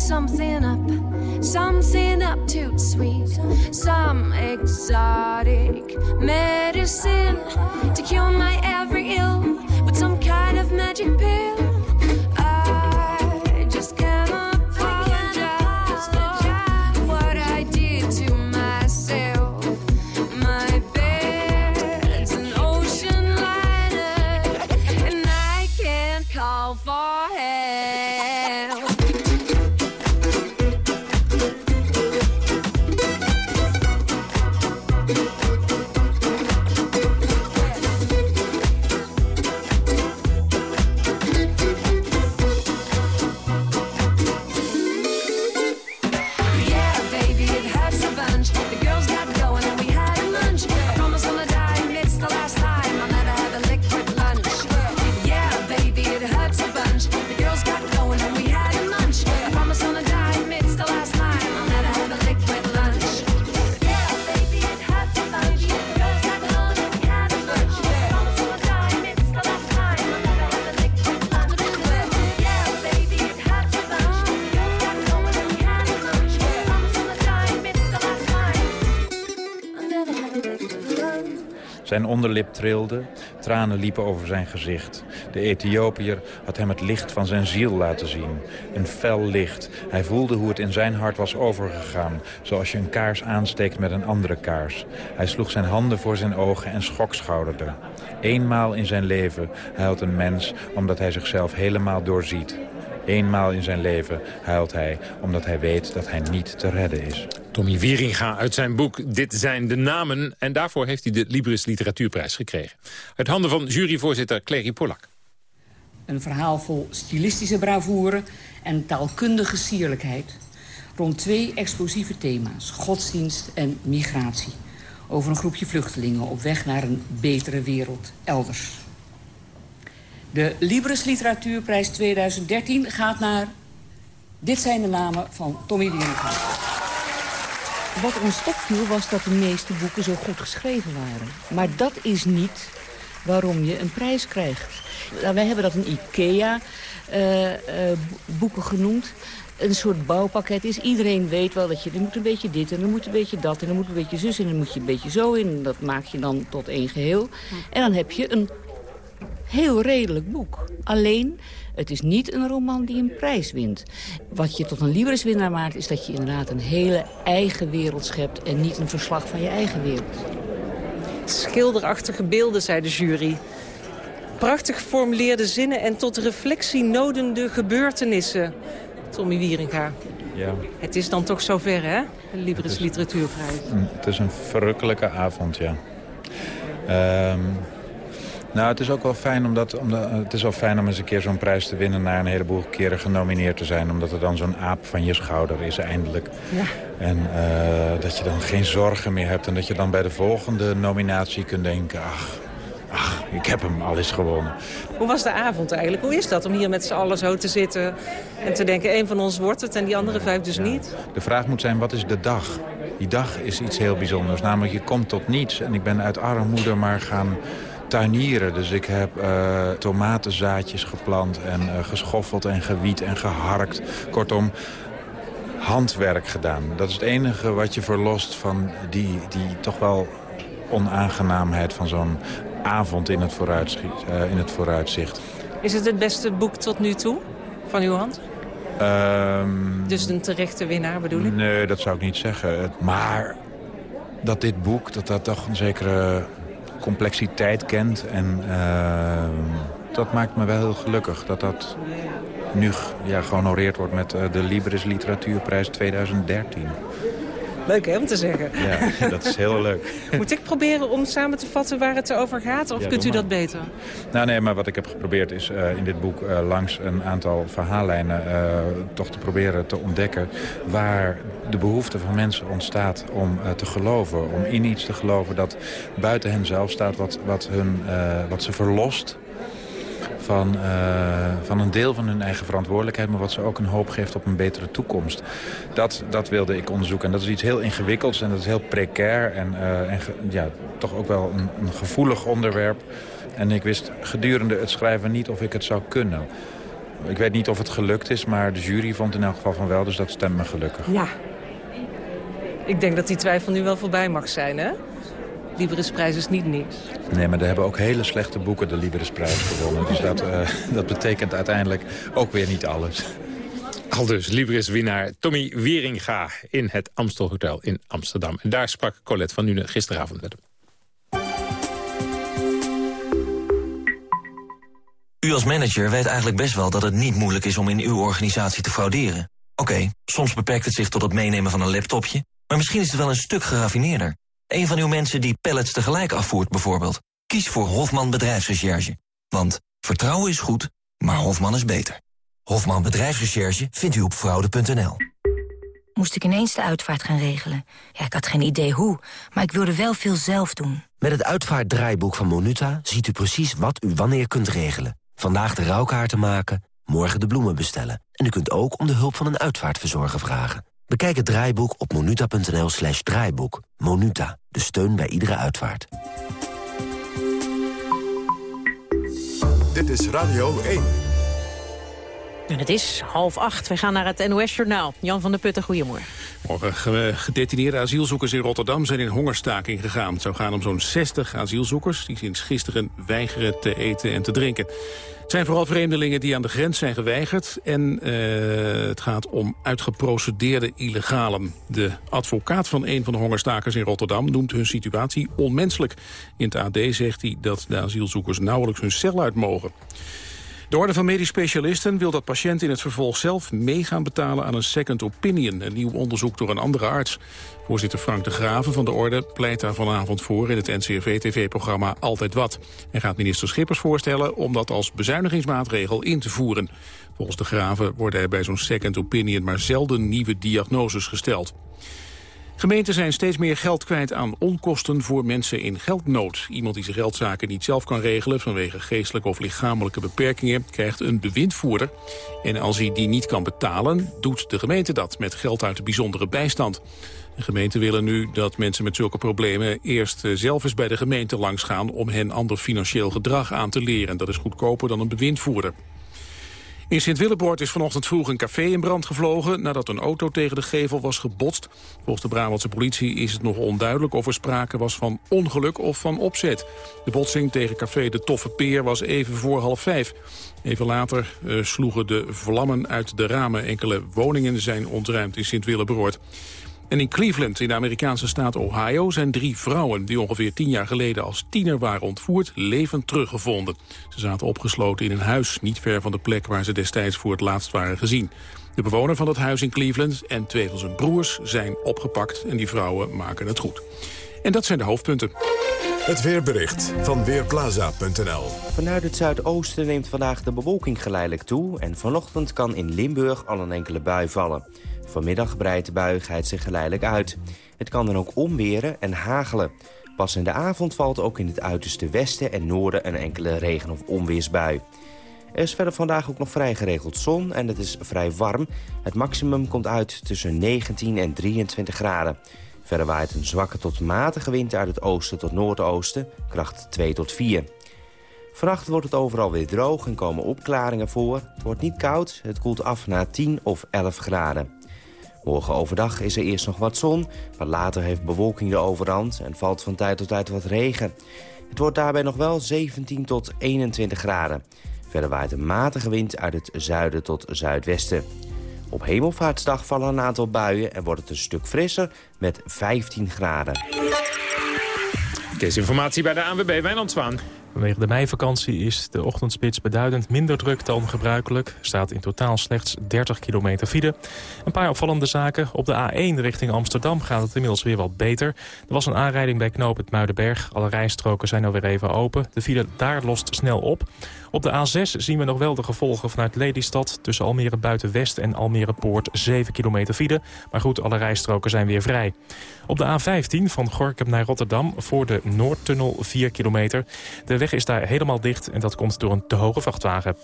something up, something up too sweet, some exotic medicine Zijn onderlip trilde, tranen liepen over zijn gezicht. De Ethiopiër had hem het licht van zijn ziel laten zien. Een fel licht. Hij voelde hoe het in zijn hart was overgegaan. Zoals je een kaars aansteekt met een andere kaars. Hij sloeg zijn handen voor zijn ogen en schokschouderde. Eenmaal in zijn leven huilt een mens omdat hij zichzelf helemaal doorziet. Eenmaal in zijn leven huilt hij omdat hij weet dat hij niet te redden is. Tommy Wieringa uit zijn boek Dit zijn de namen. En daarvoor heeft hij de Libris Literatuurprijs gekregen. Uit handen van juryvoorzitter Clary Polak. Een verhaal vol stilistische bravoure en taalkundige sierlijkheid... rond twee explosieve thema's, godsdienst en migratie... over een groepje vluchtelingen op weg naar een betere wereld elders. De Libris Literatuurprijs 2013 gaat naar... Dit zijn de namen van Tommy Wieringa. Wat ons opviel was dat de meeste boeken zo goed geschreven waren. Maar dat is niet waarom je een prijs krijgt. Nou, wij hebben dat een IKEA-boeken genoemd. Een soort bouwpakket is. Iedereen weet wel dat je, er moet een beetje dit en er moet een beetje dat... en er moet een beetje zus en er moet je een beetje zo in. En dat maak je dan tot één geheel. En dan heb je een heel redelijk boek. Alleen, het is niet een roman die een prijs wint. Wat je tot een Libris-winnaar maakt... is dat je inderdaad een hele eigen wereld schept... en niet een verslag van je eigen wereld. Schilderachtige beelden, zei de jury. Prachtig geformuleerde zinnen en tot reflectie nodende gebeurtenissen. Tommy Wieringa. Ja. Het is dan toch zover, hè? De Libris Literatuurprijs. Mm, Het is een verrukkelijke avond, ja. Ehm, nou, het is ook wel fijn omdat, omdat het is wel fijn om eens een keer zo'n prijs te winnen... na een heleboel keren genomineerd te zijn. Omdat er dan zo'n aap van je schouder is eindelijk. Ja. En eh, dat je dan geen zorgen meer hebt. En dat je dan bij de volgende nominatie kunt denken... ach, ach ik heb hem al eens gewonnen. Hoe was de avond eigenlijk? Hoe is dat om hier met z'n allen zo te zitten en te denken... één van ons wordt het en die andere vijf dus niet? De vraag moet zijn, wat is de dag? Die dag is iets heel bijzonders. Namelijk, je komt tot niets. En ik ben uit armoede maar gaan tuinieren. Dus ik heb eh, tomatenzaadjes geplant en eh, geschoffeld en gewiet en geharkt. Kortom, handwerk gedaan. Dat is het enige wat je verlost van die, die toch wel onaangenaamheid van zo'n avond in het, vooruitschiet, eh, in het vooruitzicht. Is het het beste boek tot nu toe van uw hand? Ehm, Dus een terechte winnaar bedoel ik? Nee, dat zou ik niet zeggen. Maar dat dit boek, dat dat toch een zekere complexiteit kent. En ehm, dat maakt me wel heel gelukkig. Dat dat nu ja, gehonoreerd wordt met eh, de Libris Literatuurprijs 2013. Leuk hè, om te zeggen. Ja, dat is heel leuk. (laughs) Moet ik proberen om samen te vatten waar het over gaat? Of Ja, kunt u dat beter? Nou nee, maar wat ik heb geprobeerd is eh, in dit boek eh, langs een aantal verhaallijnen eh, toch te proberen te ontdekken waar de behoefte van mensen ontstaat om te geloven. Om in iets te geloven dat buiten hen zelf staat, wat, wat, hun, wat ze verlost van, eh, van een deel van hun eigen verantwoordelijkheid... maar wat ze ook een hoop geeft op een betere toekomst. Dat, dat wilde ik onderzoeken. En dat is iets heel ingewikkelds en dat is heel precair... en, eh, en ja, toch ook wel een, een gevoelig onderwerp. En ik wist gedurende het schrijven niet of ik het zou kunnen. Ik weet niet of het gelukt is, maar de jury vond in elk geval van wel... dus dat stemt me gelukkig. Ja. Ik denk dat die twijfel nu wel voorbij mag zijn, hè? Librisprijs is niet niks. Nee, maar er hebben ook hele slechte boeken de Librisprijs gewonnen. Dus dat, eh, (laughs) dat betekent uiteindelijk ook weer niet alles. Al dus Libris-winnaar Tommy Wieringa in het Amstelhotel in Amsterdam. En daar sprak Colette van Nune gisteravond met hem. U als manager weet eigenlijk best wel dat het niet moeilijk is om in uw organisatie te frauderen. Oké, soms beperkt het zich tot het meenemen van een laptopje, maar misschien is het wel een stuk geraffineerder. Een van uw mensen die pallets tegelijk afvoert bijvoorbeeld. Kies voor Hofman Bedrijfsrecherche. Want vertrouwen is goed, maar Hofman is beter. Hofman Bedrijfsrecherche vindt u op fraude.nl. Moest ik ineens de uitvaart gaan regelen. Ja, ik had geen idee hoe, maar ik wilde wel veel zelf doen. Met het uitvaartdraaiboek van Monuta ziet u precies wat u wanneer kunt regelen. Vandaag de rouwkaarten maken, morgen de bloemen bestellen. En u kunt ook om de hulp van een uitvaartverzorger vragen. Bekijk het draaiboek op monuta.nl slash draaiboek. Monuta, de steun bij iedere uitvaart. Dit is Radio 1. En het is half acht. We gaan naar het NOS-journaal. Jan van der Putten, goedemorgen. Morgen gedetineerde asielzoekers in Rotterdam zijn in hongerstaking gegaan. Het zou gaan om zo'n 60 asielzoekers die sinds gisteren weigeren te eten en te drinken. Het zijn vooral vreemdelingen die aan de grens zijn geweigerd. En uh, het gaat om uitgeprocedeerde illegalen. De advocaat van een van de hongerstakers in Rotterdam noemt hun situatie onmenselijk. In het AD zegt hij dat de asielzoekers nauwelijks hun cel uit mogen. De Orde van Medisch Specialisten wil dat patiënten in het vervolg zelf mee gaan betalen aan een second opinion, een nieuw onderzoek door een andere arts. Voorzitter Frank de Graven van de Orde pleit daar vanavond voor in het NCRV-tv-programma Altijd Wat. En gaat minister Schippers voorstellen om dat als bezuinigingsmaatregel in te voeren. Volgens de Graven worden er bij zo'n second opinion maar zelden nieuwe diagnoses gesteld. Gemeenten zijn steeds meer geld kwijt aan onkosten voor mensen in geldnood. Iemand die zijn geldzaken niet zelf kan regelen vanwege geestelijke of lichamelijke beperkingen krijgt een bewindvoerder. En als hij die niet kan betalen, doet de gemeente dat met geld uit de bijzondere bijstand. De gemeenten willen nu dat mensen met zulke problemen eerst eh, zelf eens bij de gemeente langsgaan om hen ander financieel gedrag aan te leren. Dat is goedkoper dan een bewindvoerder. In Sint-Willeboord is vanochtend vroeg een café in brand gevlogen... nadat een auto tegen de gevel was gebotst. Volgens de Brabantse politie is het nog onduidelijk of er sprake was van ongeluk of van opzet. De botsing tegen café De Toffe Peer was even voor half vijf. Even later uh, sloegen de vlammen uit de ramen. Enkele woningen zijn ontruimd in Sint-Willeboord. En in Cleveland, in de Amerikaanse staat Ohio... zijn drie vrouwen die ongeveer tien jaar geleden als tiener waren ontvoerd... levend teruggevonden. Ze zaten opgesloten in een huis, niet ver van de plek... waar ze destijds voor het laatst waren gezien. De bewoner van dat huis in Cleveland en twee van zijn broers zijn opgepakt... en die vrouwen maken het goed. En dat zijn de hoofdpunten. Het weerbericht van Weerplaza.nl Vanuit het zuidoosten neemt vandaag de bewolking geleidelijk toe... en vanochtend kan in Limburg al een enkele bui vallen. Vanmiddag breidt de buigheid zich geleidelijk uit. Het kan dan ook omweren en hagelen. Pas in de avond valt ook in het uiterste westen en noorden een enkele regen- of onweersbui. Er is verder vandaag ook nog vrij geregeld zon en het is vrij warm. Het maximum komt uit tussen 19 en 23 graden. Verder waait een zwakke tot matige wind uit het oosten tot noordoosten, kracht 2 tot 4. Vannacht wordt het overal weer droog en komen opklaringen voor. Het wordt niet koud, het koelt af naar 10 of 11 graden. Morgen overdag is er eerst nog wat zon, maar later heeft bewolking de overhand... en valt van tijd tot tijd wat regen. Het wordt daarbij nog wel 17 tot 21 graden. Verder waait een matige wind uit het zuiden tot zuidwesten. Op hemelvaartsdag vallen een aantal buien en wordt het een stuk frisser met 15 graden. Deze informatie bij de ANWB Wijnand Zwaan. Vanwege de meivakantie is de ochtendspits beduidend minder druk dan gebruikelijk. Staat in totaal slechts 30 kilometer file. Een paar opvallende zaken. Op de A1 richting Amsterdam gaat het inmiddels weer wat beter. Er was een aanrijding bij knoop het Muidenberg. Alle rijstroken zijn alweer even open. De file daar lost snel op. Op de A6 zien we nog wel de gevolgen vanuit Lelystad... tussen Almere Buitenwest en Almere Poort 7 kilometer file. Maar goed, alle rijstroken zijn weer vrij. Op de A15 van Gorkum naar Rotterdam voor de Noordtunnel 4 kilometer. De weg is daar helemaal dicht en dat komt door een te hoge vrachtwagen.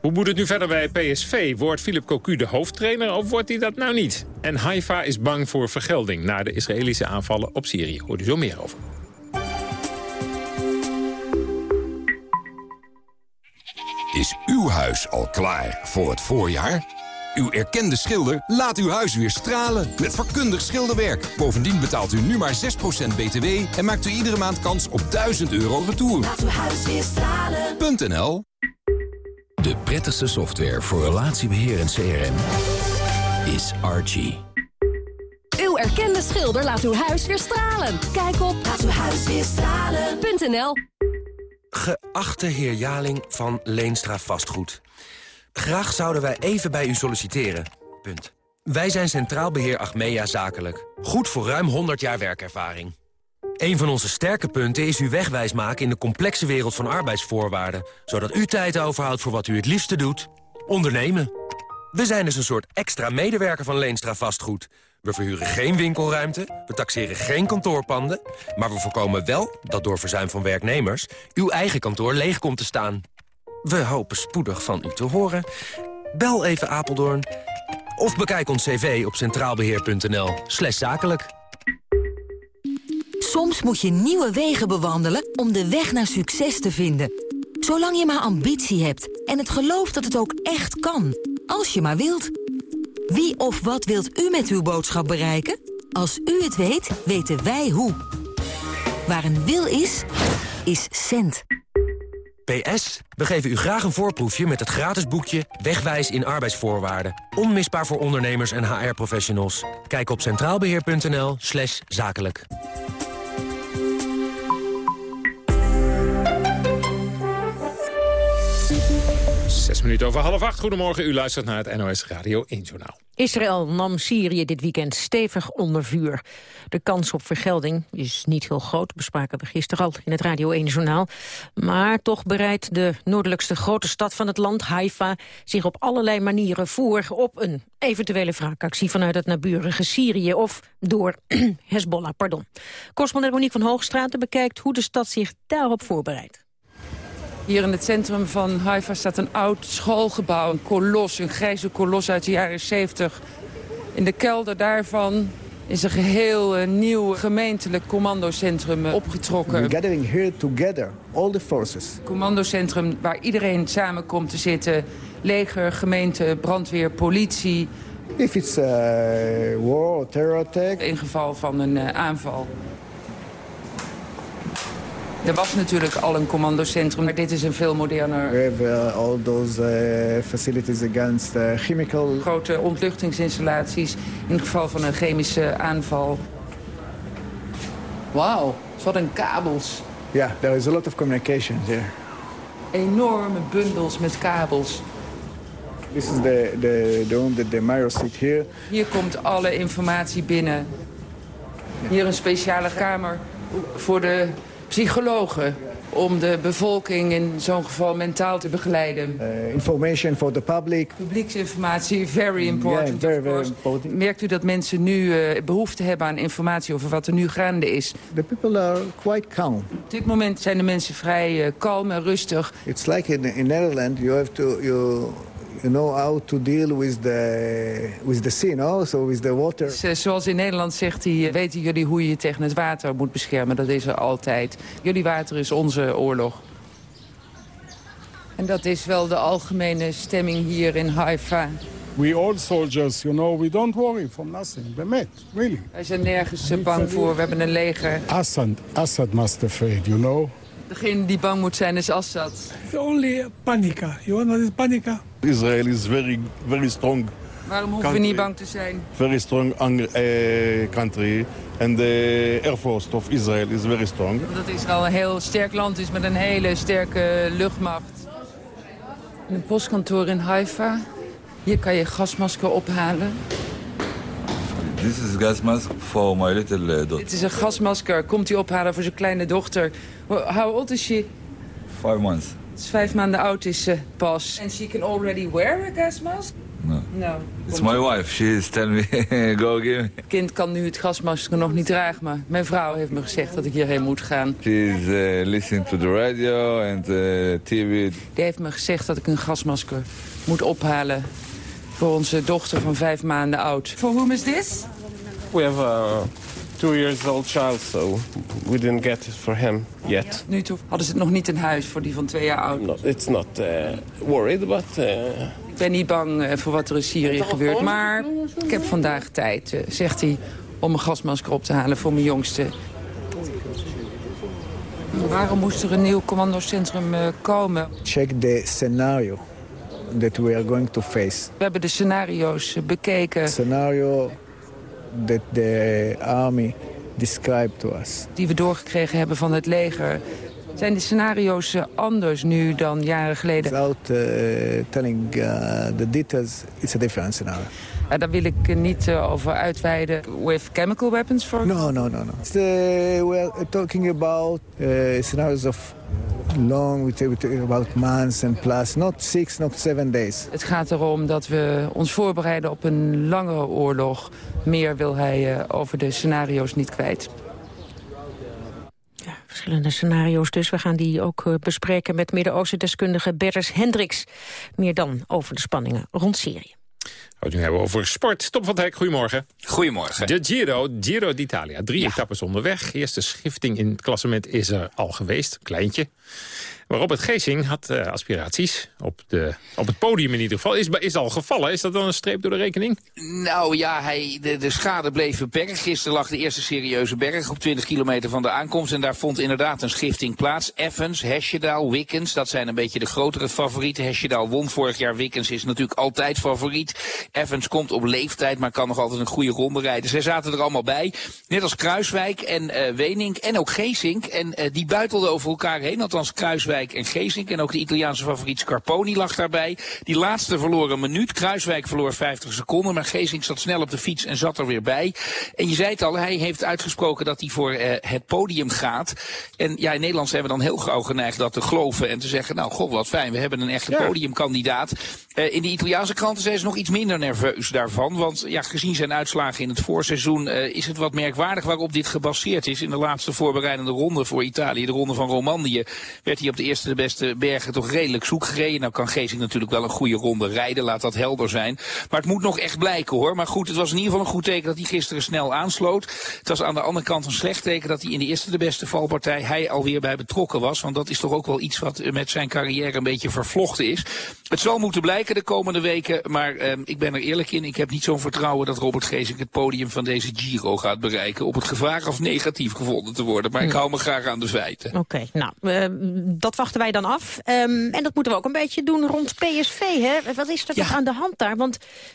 Hoe moet het nu verder bij PSV? Wordt Philip Cocu de hoofdtrainer of wordt hij dat nou niet? En Haifa is bang voor vergelding na de Israëlische aanvallen op Syrië. Hoort u zo meer over. Is uw huis al klaar voor het voorjaar? Uw erkende schilder laat uw huis weer stralen met vakkundig schilderwerk. Bovendien betaalt u nu maar 6% btw en maakt u iedere maand kans op 1000 euro retour. Laat uw huis weer stralen. .nl De prettigste software voor relatiebeheer en CRM is Archie. Uw erkende schilder laat uw huis weer stralen. Kijk op laatuwhuisweerstralen.nl Geachte heer Jaling van Leenstra Vastgoed. Graag zouden wij even bij u solliciteren. Punt. Wij zijn Centraal Beheer Achmea Zakelijk. Goed voor ruim 100 jaar werkervaring. Een van onze sterke punten is uw wegwijs maken in de complexe wereld van arbeidsvoorwaarden. Zodat u tijd overhoudt voor wat u het liefste doet. Ondernemen. We zijn dus een soort extra medewerker van Leenstra Vastgoed. We verhuren geen winkelruimte, we taxeren geen kantoorpanden... maar we voorkomen wel dat door verzuim van werknemers... uw eigen kantoor leeg komt te staan. We hopen spoedig van u te horen. Bel even Apeldoorn of bekijk ons cv op centraalbeheer.nl slash zakelijk. Soms moet je nieuwe wegen bewandelen om de weg naar succes te vinden. Zolang je maar ambitie hebt en het geloof dat het ook echt kan. Als je maar wilt. Wie of wat wilt u met uw boodschap bereiken? Als u het weet, weten wij hoe. Waar een wil is, is cent. PS, we geven u graag een voorproefje met het gratis boekje Wegwijs in arbeidsvoorwaarden. Onmisbaar voor ondernemers en HR-professionals. Kijk op centraalbeheer.nl zakelijk. Zes minuten over half acht. Goedemorgen, u luistert naar het NOS Radio 1 Journaal. Israël nam Syrië dit weekend stevig onder vuur. De kans op vergelding is niet heel groot, bespraken we gisteren al in het Radio 1-journaal. Maar toch bereidt de noordelijkste grote stad van het land, Haifa... zich op allerlei manieren voor op een eventuele wraakactie... vanuit het naburige Syrië of door (clears throat) Hezbollah. Pardon. Correspondent van Hoogstraten bekijkt hoe de stad zich daarop voorbereidt. Hier in het centrum van Haifa staat een oud schoolgebouw. Een kolos, een grijze kolos uit de jaren 70. In de kelder daarvan is een geheel eh, nieuw gemeentelijk commandocentrum eh, opgetrokken. We're gathering here together, all the forces. Commandocentrum waar iedereen samen komt te zitten. Leger, gemeente, brandweer, politie. If it's a war or terror attack. In geval van een aanval. Er was natuurlijk al een commandocentrum, maar dit is een veel moderner... We uh, all those uh, facilities against uh, chemical... Grote ontluchtingsinstallaties in het geval van een chemische aanval. Wauw, wat een kabels. Ja, yeah, there is a lot of communication here. Enorme bundels met kabels. This is the, the, the room that the mayor zit here. Hier komt alle informatie binnen. Hier een speciale kamer voor de psychologen om de bevolking in zo'n geval mentaal te begeleiden. Uh, information for the public. Publieksinformatie, very important. Yeah, very, very important. Merkt u dat mensen nu uh, behoefte hebben aan informatie over wat er nu gaande is? The people are quite calm. Op dit moment zijn de mensen vrij uh, kalm en rustig. It's like in, in Netherlands, you have to... You you know how to deal with the with the sea, no? So with the water. Dus, zoals in Nederland zegt hij, weten jullie hoe je je tegen het water moet beschermen? Dat is er altijd. Jullie water is onze oorlog. En dat is wel de algemene stemming hier in Haifa. We all soldiers, you know, we don't worry for nothing. We met, really. Wij zijn nergens bang voor. We hebben een leger. Assad, Assad must afraid, you know. Degene die bang moet zijn is Assad. It's only panica. You know what is panica? Israel is very, very strong. Waarom hoeven we niet bang te zijn? Very strong uh, country. And the Air Force of Israel is very strong. Dat Israël een heel sterk land is met een hele sterke luchtmacht. Een postkantoor in Haifa. Hier kan je gasmasker ophalen. This is gas mask for my little daughter. Dit is een gasmasker. Komt hij ophalen voor zijn kleine dochter. How old is she? Five months. Het is vijf maanden oud is ze pas. And she can already wear a gas mask? No. No. It's my wife. She is telling me, (laughs) go give me. Het kind kan nu het gasmasker nog niet dragen, maar mijn vrouw heeft me gezegd dat ik hierheen moet gaan. She is uh, listening to the radio and uh, TV. Die heeft me gezegd dat ik een gasmasker moet ophalen voor onze dochter van vijf maanden oud. For whom is this? We have a two years old child, so we didn't get it for him yet. Nu toe hadden ze het nog niet in huis voor die van twee jaar oud. No, it's not uh, worried, but... Uh... Ik ben niet bang eh, voor wat er in Syrië gebeurt. Maar ik heb vandaag tijd, eh, zegt hij, om een gasmasker op te halen voor mijn jongste. Waarom moest er een nieuw commandocentrum uh, komen? Check the scenario that we are going to face. We hebben de scenario's bekeken. Scenario that the army described to us. Die we doorgekregen hebben van het leger. Zijn de scenario's anders nu dan jaren geleden? Without uh, telling uh, the details, it's a different scenario. Uh, daar wil ik niet over uitweiden. With chemical weapons, for No, no, no, no. It's, we are talking about scenarios of long, we talk about months and plus, not six, not seven days. Het gaat erom dat we ons voorbereiden op een langere oorlog. Meer wil hij over de scenario's niet kwijt. Ja, verschillende scenario's dus. We gaan die ook uh, bespreken met Midden-Oosten-deskundige Berters Hendricks. Meer dan over de spanningen rond Syrië. We het nu hebben over sport. Tom van Dijk, goedemorgen. Goedemorgen. De Giro, Giro d'Italia. Drie ja. etappes onderweg. Eerste schifting in het klassement is er al geweest. Kleintje. Maar Robert Geesing had uh, aspiraties op, de, op het podium in ieder geval. Is, is al gevallen. Is dat dan een streep door de rekening? Nou ja, hij, de, de schade bleef beperkt. Gisteren lag de eerste serieuze berg op 20 kilometer van de aankomst. En daar vond inderdaad een schifting plaats. Evans, Hesjedaal, Wickens, dat zijn een beetje de grotere favorieten. Hesjedaal won vorig jaar. Wickens is natuurlijk altijd favoriet. Evans komt op leeftijd, maar kan nog altijd een goede ronde rijden. Zij zaten er allemaal bij. Net als Kruiswijk en uh, Wenink en ook Geesink. En uh, die buitelden over elkaar heen. Althans Kruiswijk en Geesink. En ook de Italiaanse favoriet Scarponi lag daarbij. Die laatste verloor een minuut. Kruiswijk verloor 50 seconden. Maar Geesink zat snel op de fiets en zat er weer bij. En je zei het al, hij heeft uitgesproken dat hij voor uh, het podium gaat. En ja, in Nederland zijn we dan heel gauw geneigd dat te geloven. En te zeggen, nou god wat fijn, we hebben een echte ja. podiumkandidaat. Uh, in de Italiaanse kranten zijn ze nog iets minder nerveus daarvan. Want ja, gezien zijn uitslagen in het voorseizoen uh, is het wat merkwaardig waarop dit gebaseerd is. In de laatste voorbereidende ronde voor Italië, de ronde van Romandie, werd hij op de eerste de beste bergen toch redelijk zoek gereden. Nou kan Geesing natuurlijk wel een goede ronde rijden, laat dat helder zijn. Maar het moet nog echt blijken hoor. Maar goed, het was in ieder geval een goed teken dat hij gisteren snel aansloot. Het was aan de andere kant een slecht teken dat hij in de eerste de beste valpartij hij alweer bij betrokken was. Want dat is toch ook wel iets wat met zijn carrière een beetje vervlochten is. Het zal moeten blijken de komende weken, maar eh, ik ben er eerlijk in. Ik heb niet zo'n vertrouwen dat Robert Geesing het podium van deze Giro gaat bereiken. Op het gevaar of negatief gevonden te worden. Maar ik hou me graag aan de feiten. Oké, okay, nou, uh, dat wachten wij dan af. Um, en dat moeten we ook een beetje doen rond PSV. Hè? Wat is er ja. aan de hand daar? Want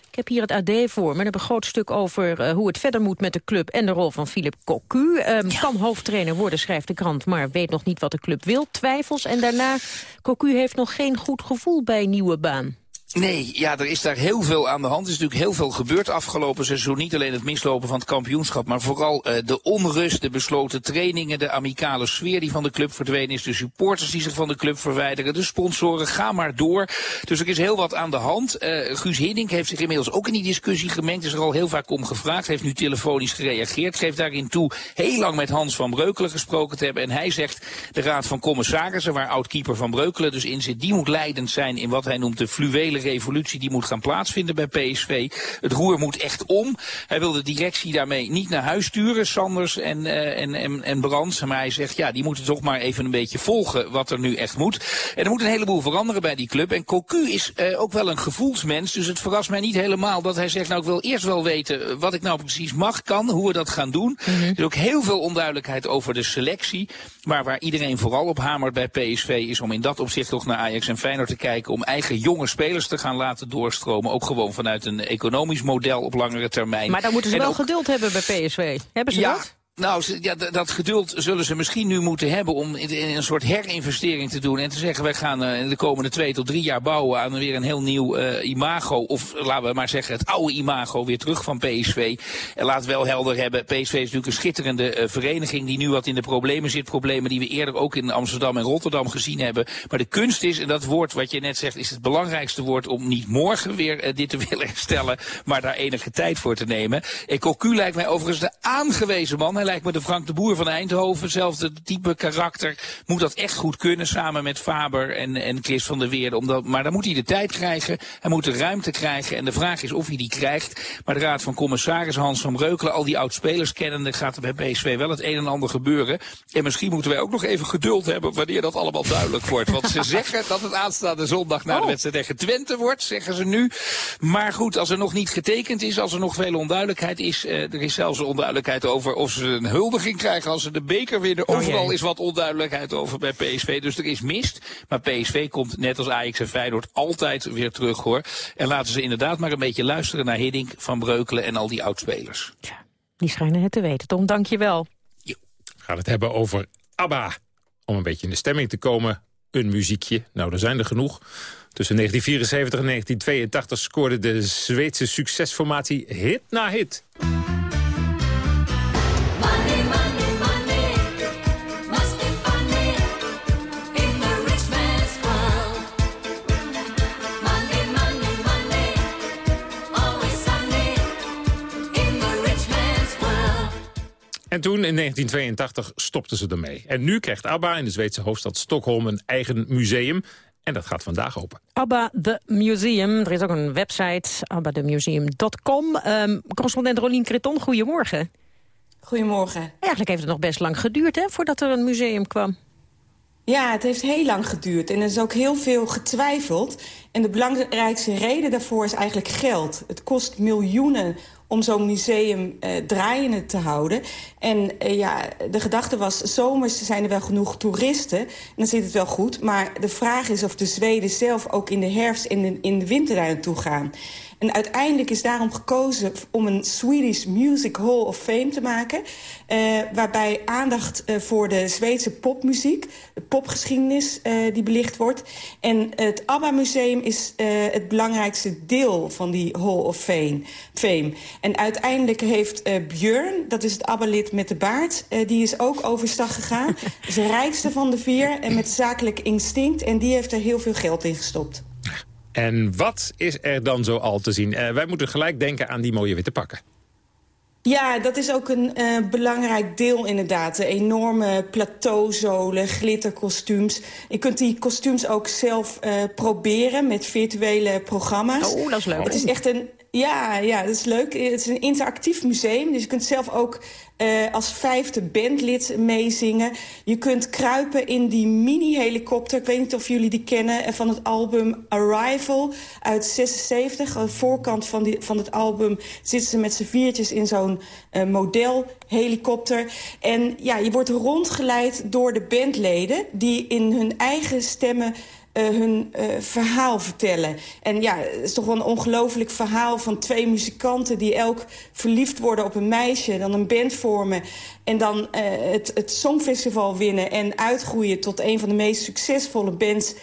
ik heb hier het AD voor me. Een groot stuk over uh, hoe het verder moet met de club... en de rol van Philip Cocu. Um, ja. Kan hoofdtrainer worden, schrijft de krant... maar weet nog niet wat de club wil. Twijfels. En daarna, Cocu heeft nog geen goed gevoel bij nieuwe baan. Nee, ja, er is daar heel veel aan de hand. Er is natuurlijk heel veel gebeurd afgelopen seizoen. Niet alleen het mislopen van het kampioenschap, maar vooral uh, de onrust, de besloten trainingen, de amicale sfeer die van de club verdwenen is, de supporters die zich van de club verwijderen, de sponsoren, ga maar door. Dus er is heel wat aan de hand. Uh, Guus Hiddink heeft zich inmiddels ook in die discussie gemengd, is er al heel vaak om gevraagd, heeft nu telefonisch gereageerd, geeft daarin toe heel lang met Hans van Breukelen gesproken te hebben. En hij zegt, de raad van commissarissen, waar oud-keeper van Breukelen dus in zit, die moet leidend zijn in wat hij noemt de fluwele revolutie die moet gaan plaatsvinden bij PSV. Het roer moet echt om. Hij wil de directie daarmee niet naar huis sturen, Sanders en, uh, en, en, en Brands. Maar hij zegt, ja, die moeten toch maar even een beetje volgen wat er nu echt moet. En er moet een heleboel veranderen bij die club. En Cocu is uh, ook wel een gevoelsmens, dus het verrast mij niet helemaal dat hij zegt, nou ik wil eerst wel weten wat ik nou precies mag, kan, hoe we dat gaan doen. Mm -hmm. Er is ook heel veel onduidelijkheid over de selectie. Maar waar iedereen vooral op hamert bij PSV is om in dat opzicht toch naar Ajax en Feyenoord te kijken. Om eigen jonge spelers te gaan laten doorstromen. Ook gewoon vanuit een economisch model op langere termijn. Maar dan moeten ze en wel ook, geduld hebben bij PSV. Hebben ze ja, dat? Nou, ja, dat geduld zullen ze misschien nu moeten hebben om in, een soort herinvestering te doen. En te zeggen, wij gaan uh, in de komende twee tot drie jaar bouwen aan weer een heel nieuw uh, imago. Of laten we maar zeggen, het oude imago weer terug van PSV. En laat wel helder hebben, PSV is natuurlijk een schitterende uh, vereniging die nu wat in de problemen zit. Problemen die we eerder ook in Amsterdam en Rotterdam gezien hebben. Maar de kunst is, en dat woord wat je net zegt, is het belangrijkste woord om niet morgen weer dit te (laughs) willen herstellen. Maar daar enige tijd voor te nemen. En Cocu lijkt mij overigens de aangewezen man Hij lijkt me de Frank de Boer van Eindhoven. Zelfde type karakter. Moet dat echt goed kunnen samen met Faber en, en Chris van der Weerde. Omdat, maar dan moet hij de tijd krijgen. Hij moet de ruimte krijgen. En de vraag is of hij die krijgt. Maar de Raad van Commissaris Hans van Breukelen, al die oud-spelers kennende, gaat er bij PSV wel het een en ander gebeuren. En misschien moeten wij ook nog even geduld hebben wanneer dat allemaal duidelijk wordt. Want ze (laughs) zeggen dat het aanstaande zondag na de wedstrijd tegen Twente wordt, zeggen ze nu. Maar goed, als er nog niet getekend is, als er nog veel onduidelijkheid is, uh, er is zelfs onduidelijkheid over of ze een huldiging krijgen als ze de beker winnen. Oh, Overal jee. is wat onduidelijkheid over bij PSV, dus er is mist. Maar PSV komt net als Ajax en Feyenoord altijd weer terug hoor. En laten ze inderdaad maar een beetje luisteren naar Hiddink, Van Breukelen en al die oudspelers. Die schijnen het te weten. Tom, dank je wel. We gaan het hebben over ABBA. Om een beetje in de stemming te komen, een muziekje. Nou, er zijn er genoeg. Tussen 1974 en 1982 scoorde de Zweedse succesformatie hit na hit. Toen, in 1982, stopten ze ermee. En nu krijgt ABBA in de Zweedse hoofdstad Stockholm een eigen museum. En dat gaat vandaag open. ABBA The Museum. Er is ook een website, abbathemuseum.com. Ehm correspondent Rolien Creton, goedemorgen. Goedemorgen. Eigenlijk heeft het nog best lang geduurd hè, voordat er een museum kwam. Ja, het heeft heel lang geduurd en er is ook heel veel getwijfeld. En de belangrijkste reden daarvoor is eigenlijk geld. Het kost miljoenen om zo'n museum eh, draaiende te houden. En eh, ja, de gedachte was, zomers zijn er wel genoeg toeristen. En dan zit het wel goed. Maar de vraag is of de Zweden zelf ook in de herfst en in, in de winter daar naartoe gaan. En uiteindelijk is daarom gekozen om een Swedish Music Hall of Fame te maken. eh, waarbij aandacht eh, voor de Zweedse popmuziek, de popgeschiedenis eh, die belicht wordt. En het ABBA-museum is eh, het belangrijkste deel van die Hall of Fame. fame. En uiteindelijk heeft Björn, dat is het ABBA-lid met de baard... die is ook overstag gegaan. (laughs) Is de rijkste van de vier en met zakelijk instinct. En die heeft er heel veel geld in gestopt. En wat is er dan zo al te zien? Eh, wij moeten gelijk denken aan die mooie witte pakken. Ja, dat is ook een eh, belangrijk deel inderdaad. De enorme plateauzolen, glitterkostuums. Je kunt die kostuums ook zelf eh, proberen met virtuele programma's. Oh, dat is leuk. Het is echt een... Ja, ja, dat is leuk. Het is een interactief museum, dus je kunt zelf ook eh, als vijfde bandlid meezingen. Je kunt kruipen in die mini-helikopter. Ik weet niet of jullie die kennen, eh, van het album Arrival uit 76. Aan de voorkant van, die, van het album zitten ze met z'n viertjes in zo'n eh, modelhelikopter. En ja, je wordt rondgeleid door de bandleden... die in hun eigen stemmen eh, hun eh, verhaal vertellen. En ja, het is toch wel een ongelooflijk verhaal van twee muzikanten... die elk verliefd worden op een meisje, dan een band vormen... en dan eh, het, het Songfestival winnen en uitgroeien tot een van de meest succesvolle bands...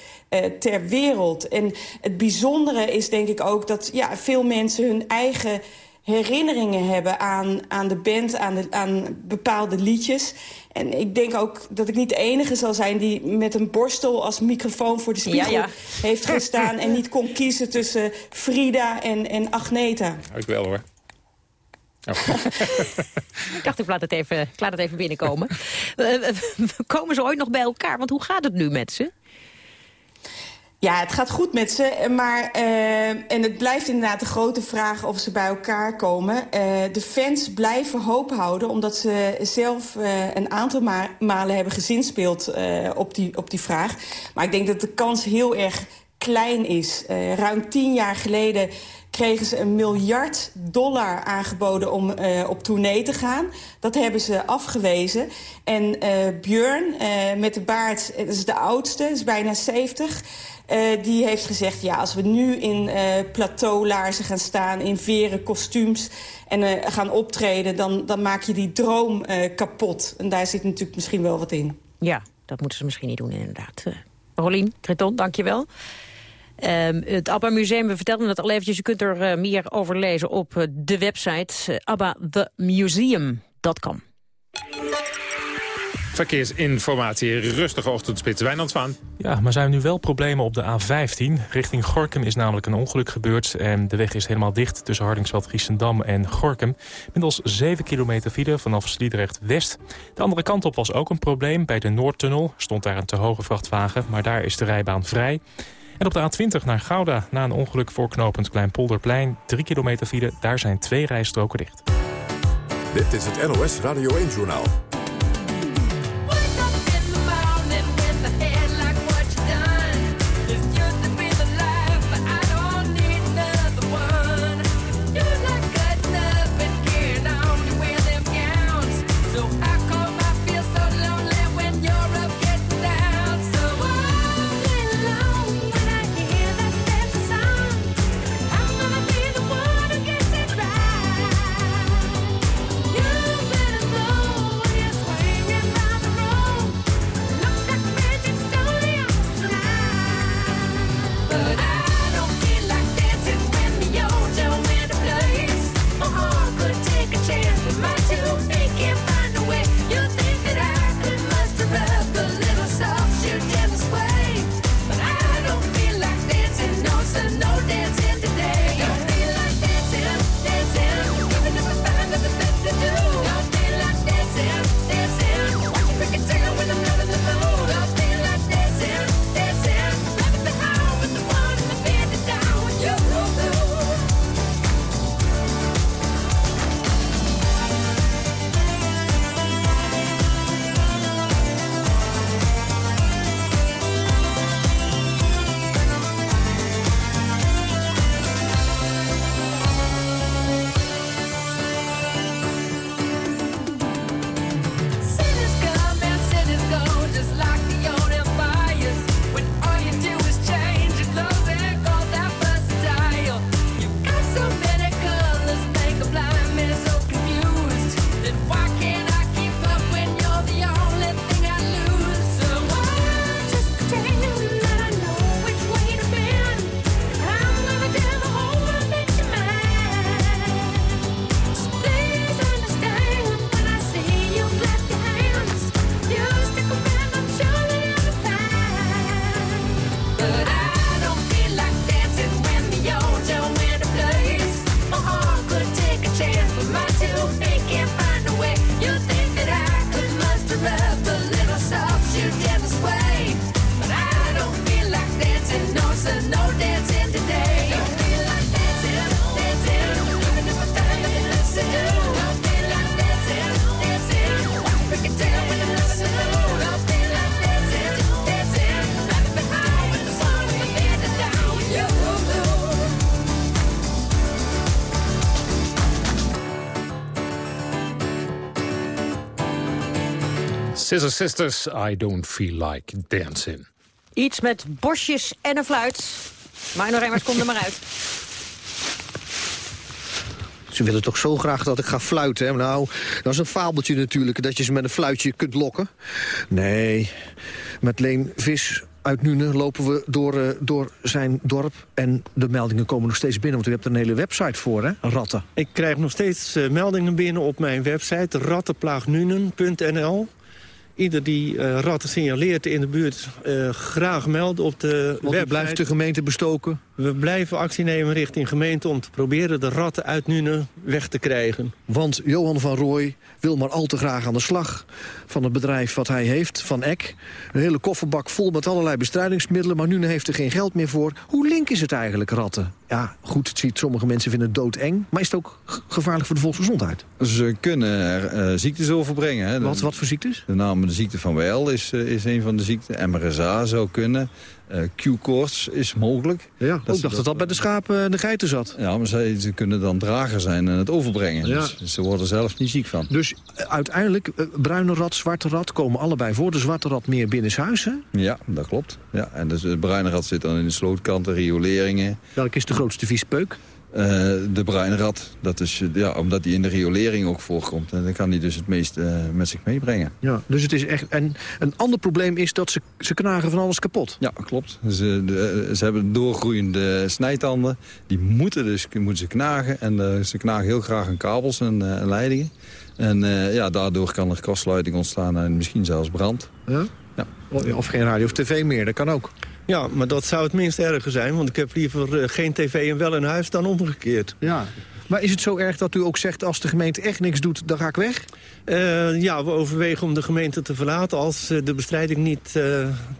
ter wereld. En het bijzondere is denk ik ook dat ja, veel mensen hun eigen herinneringen hebben aan, aan de band, aan, de, aan bepaalde liedjes. En ik denk ook dat ik niet de enige zal zijn... die met een borstel als microfoon voor de spiegel Ja, ja. heeft gestaan... en niet kon kiezen tussen Frida en, en Agneta. Ik wel hoor. (laughs) Ik dacht, ik laat het even, ik laat het even binnenkomen. Komen ze ooit nog bij elkaar? Want hoe gaat het nu met ze? Ja, het gaat goed met ze, maar eh, en het blijft inderdaad de grote vraag of ze bij elkaar komen. Eh, de fans blijven hoop houden, omdat ze zelf eh, een aantal ma- malen hebben gezinspeeld op, die, op die vraag. Maar ik denk dat de kans heel erg klein is. Ruim tien jaar geleden kregen ze een miljard dollar aangeboden om op tournee te gaan. Dat hebben ze afgewezen. En eh Björn met de baard, dat is de oudste, is bijna 70... Eh, die heeft gezegd, ja, als we nu in eh plateaulaarzen gaan staan... in veren kostuums en eh, gaan optreden... Dan, dan maak je die droom kapot. En daar zit natuurlijk misschien wel wat in. Ja, dat moeten ze misschien niet doen inderdaad. Rolien, Creton, dank je wel. Ehm, het ABBA Museum, we vertelden het al eventjes... je kunt er meer over lezen op de website uh, abbathemuseum.com. Verkeersinformatie, rustige ochtendspits. Wijnand Zwaan. Ja, maar zijn er nu wel problemen op de A15? Richting Gorkum is namelijk een ongeluk gebeurd... en de weg is helemaal dicht tussen Hardingsveld, Giessendam en Gorkum. Inmiddels 7 kilometer file vanaf Sliedrecht-West. De andere kant op was ook een probleem. Bij de Noordtunnel stond daar een te hoge vrachtwagen... maar daar is de rijbaan vrij. En op de A20 naar Gouda, na een ongeluk voor knooppunt Kleinpolderplein... 3 kilometer file, daar zijn twee rijstroken dicht. Dit is het NOS Radio 1-journaal. Scissor Sisters, I don't feel like dancing. Iets met bosjes en een fluit. Maar nog eenmaal, kom er maar uit. Ze willen toch zo graag dat ik ga fluiten. Hè? Nou, dat is een fabeltje natuurlijk, dat je ze met een fluitje kunt lokken. Nee, met Leen Vis uit Nune lopen we door, eh, door zijn dorp. En de meldingen komen nog steeds binnen, want u hebt er een hele website voor, hè? Ratten. Ik krijg nog steeds eh, meldingen binnen op mijn website, rattenplaagnunen.nl. Ieder die eh, ratten signaleert in de buurt eh, graag melden op de Want website. blijft de gemeente bestoken? We blijven actie nemen richting gemeente om te proberen de ratten uit Nuenen weg te krijgen. Want Johan van Rooij wil maar al te graag aan de slag van het bedrijf wat hij heeft, van Eck. Een hele kofferbak vol met allerlei bestrijdingsmiddelen, maar nu heeft er geen geld meer voor. Hoe link is het eigenlijk, ratten? Ja, goed, het ziet, sommige mensen vinden het doodeng, maar is het ook gevaarlijk voor de volksgezondheid? Ze kunnen er eh, ziektes overbrengen. Hè. Wat, wat voor ziektes? De naam de ziekte van WL is, eh, is een van de ziekten. MRSA zou kunnen. Eh, Q-koorts is mogelijk. Ja, Dat ze dacht dat dat bij de schapen en de geiten zat. Ja, maar zij, ze kunnen dan drager zijn en het overbrengen. Ja. Dus ze worden zelf niet ziek van. Dus eh, uiteindelijk, eh, bruine rat, zwarte rat komen allebei voor. De zwarte rat meer binnenshuis, hè? Ja, dat klopt. Ja, en dus de bruine rat zit dan in de slootkanten, rioleringen. Welke is de grootste viespeuk? Eh, de bruine rat. Dat is, eh, ja, omdat die in de riolering ook voorkomt. En dan kan die dus het meest eh, met zich meebrengen. Ja, dus het is echt... En een ander probleem is dat ze, ze knagen van alles kapot. Ja, klopt. Ze, de, ze hebben doorgroeiende snijtanden. Die moeten dus moeten ze knagen. En ze knagen heel graag aan kabels en, en leidingen. En ja, daardoor kan er kortsluiting ontstaan en misschien zelfs brand. Ja? Ja. Of geen radio of tv meer, dat kan ook. Ja, maar dat zou het minst erger zijn. Want ik heb liever eh, geen tv en wel in huis dan omgekeerd. Ja. Maar is het zo erg dat u ook zegt... als de gemeente echt niks doet, dan ga ik weg? Eh, ja, we overwegen om de gemeente te verlaten... als eh, de bestrijding niet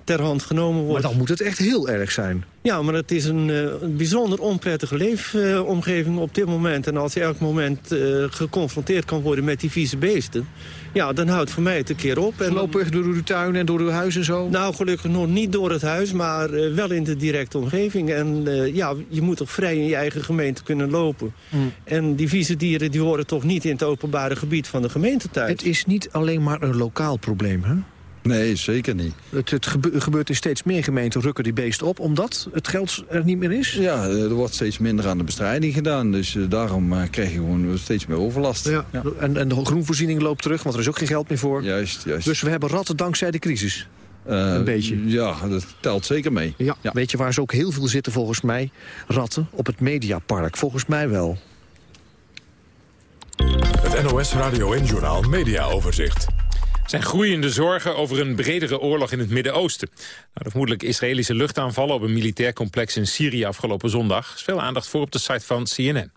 ter hand genomen wordt. Maar dan moet het echt heel erg zijn. Ja, maar het is een, een bijzonder onprettige leefomgeving op dit moment. En als je elk moment geconfronteerd kan worden met die vieze beesten... ja, dan houdt voor mij het een keer op. En lopen echt door uw tuin en door uw huis en zo? Nou, gelukkig nog niet door het huis, maar eh, wel in de directe omgeving. En eh, ja, je moet toch vrij in je eigen gemeente kunnen lopen. Hmm. En die vieze dieren die horen toch niet in het openbare gebied van de gemeentetuin. Het is niet alleen maar een lokaal probleem, hè? Nee, zeker niet. Het, het gebe- gebeurt in steeds meer gemeenten rukken die beesten op... omdat het geld er niet meer is? Ja, er wordt steeds minder aan de bestrijding gedaan. Dus eh, daarom eh, krijg je gewoon steeds meer overlast. Ja. En, en de groenvoorziening loopt terug, want er is ook geen geld meer voor. Juist, juist. Dus we hebben ratten dankzij de crisis. Eh, een beetje. Ja, dat telt zeker mee. Ja. Weet je waar ze ook heel veel zitten volgens mij? Ratten op het Mediapark. Volgens mij wel. Het NOS Radio en Journaal Media Overzicht. Zijn groeiende zorgen over een bredere oorlog in het Midden-Oosten. Nou, de vermoedelijk Israëlische luchtaanvallen op een militair complex in Syrië afgelopen zondag. is veel aandacht voor op de site van CNN.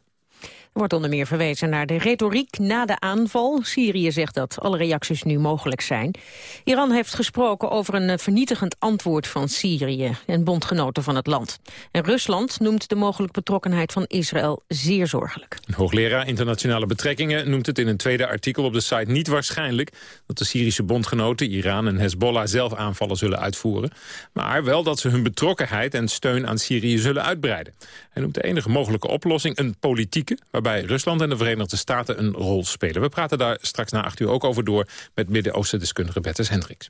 Wordt onder meer verwezen naar de retoriek na de aanval. Syrië zegt dat alle reacties nu mogelijk zijn. Iran heeft gesproken over een eh, vernietigend antwoord van Syrië... en bondgenoten van het land. En Rusland noemt de mogelijke betrokkenheid van Israël zeer zorgelijk. Een hoogleraar internationale betrekkingen noemt het in een tweede artikel op de site niet waarschijnlijk dat de Syrische bondgenoten Iran en Hezbollah zelf aanvallen zullen uitvoeren. Maar wel dat ze hun betrokkenheid en steun aan Syrië zullen uitbreiden. Hij noemt de enige mogelijke oplossing een politieke, waarbij Rusland en de Verenigde Staten een rol spelen. We praten daar straks na acht uur ook over door met Midden-Oosten-deskundige Bertus Hendricks.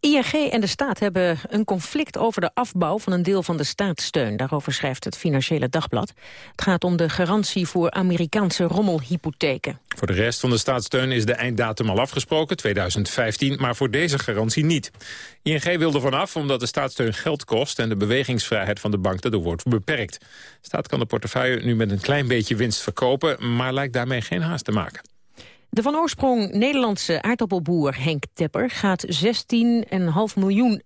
ING en de staat hebben een conflict over de afbouw van een deel van de staatssteun. Daarover schrijft het Financiële Dagblad. Het gaat om de garantie voor Amerikaanse rommelhypotheken. Voor de rest van de staatssteun is de einddatum al afgesproken, 2015, maar voor deze garantie niet. ING wil er vanaf omdat de staatssteun geld kost en de bewegingsvrijheid van de bank daardoor wordt beperkt. De staat kan de portefeuille nu met een klein beetje winst verkopen, maar lijkt daarmee geen haast te maken. De van oorsprong Nederlandse aardappelboer Henk Tepper gaat 16,5 miljoen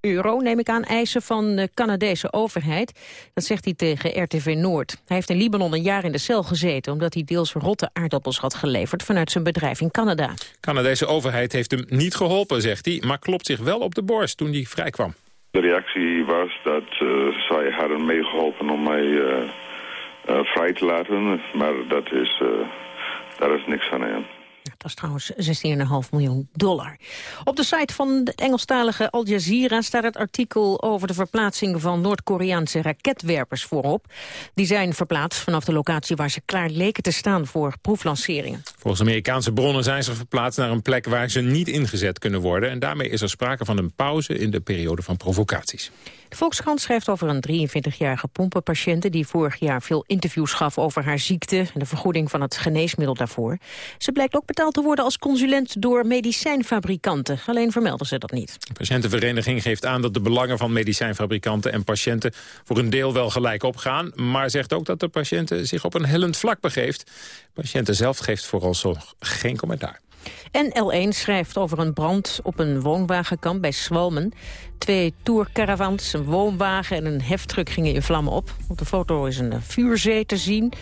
euro, neem ik aan, eisen van de Canadese overheid. Dat zegt hij tegen RTV Noord. Hij heeft in Libanon een jaar in de cel gezeten... omdat hij deels rotte aardappels had geleverd vanuit zijn bedrijf in Canada. De Canadese overheid heeft hem niet geholpen, zegt hij, maar klopt zich wel op de borst toen hij vrijkwam. De reactie was dat eh, zij hadden meegeholpen om mij eh, eh, vrij te laten, maar dat is, eh, daar is niks aan aan. Dat is trouwens 16,5 miljoen dollar. Op de site van het Engelstalige Al Jazeera staat het artikel over de verplaatsing van Noord-Koreaanse raketwerpers voorop. Die zijn verplaatst vanaf de locatie waar ze klaar leken te staan voor proeflanceringen. Volgens Amerikaanse bronnen zijn ze verplaatst naar een plek waar ze niet ingezet kunnen worden. En daarmee is er sprake van een pauze in de periode van provocaties. De Volkskrant schrijft over een 23-jarige pompenpatiënte... die vorig jaar veel interviews gaf over haar ziekte... en de vergoeding van het geneesmiddel daarvoor. Ze blijkt ook betaald te worden als consulent door medicijnfabrikanten. Alleen vermelden ze dat niet. De patiëntenvereniging geeft aan dat de belangen van medicijnfabrikanten en patiënten voor een deel wel gelijk opgaan, maar zegt ook dat de patiënten zich op een hellend vlak begeeft. De patiënten zelf geeft vooralsnog geen commentaar. En L1 schrijft over een brand op een woonwagenkamp bij Swalmen. Twee tourcaravans, een woonwagen en een heftruck gingen in vlammen op. Op de foto is een vuurzee te zien.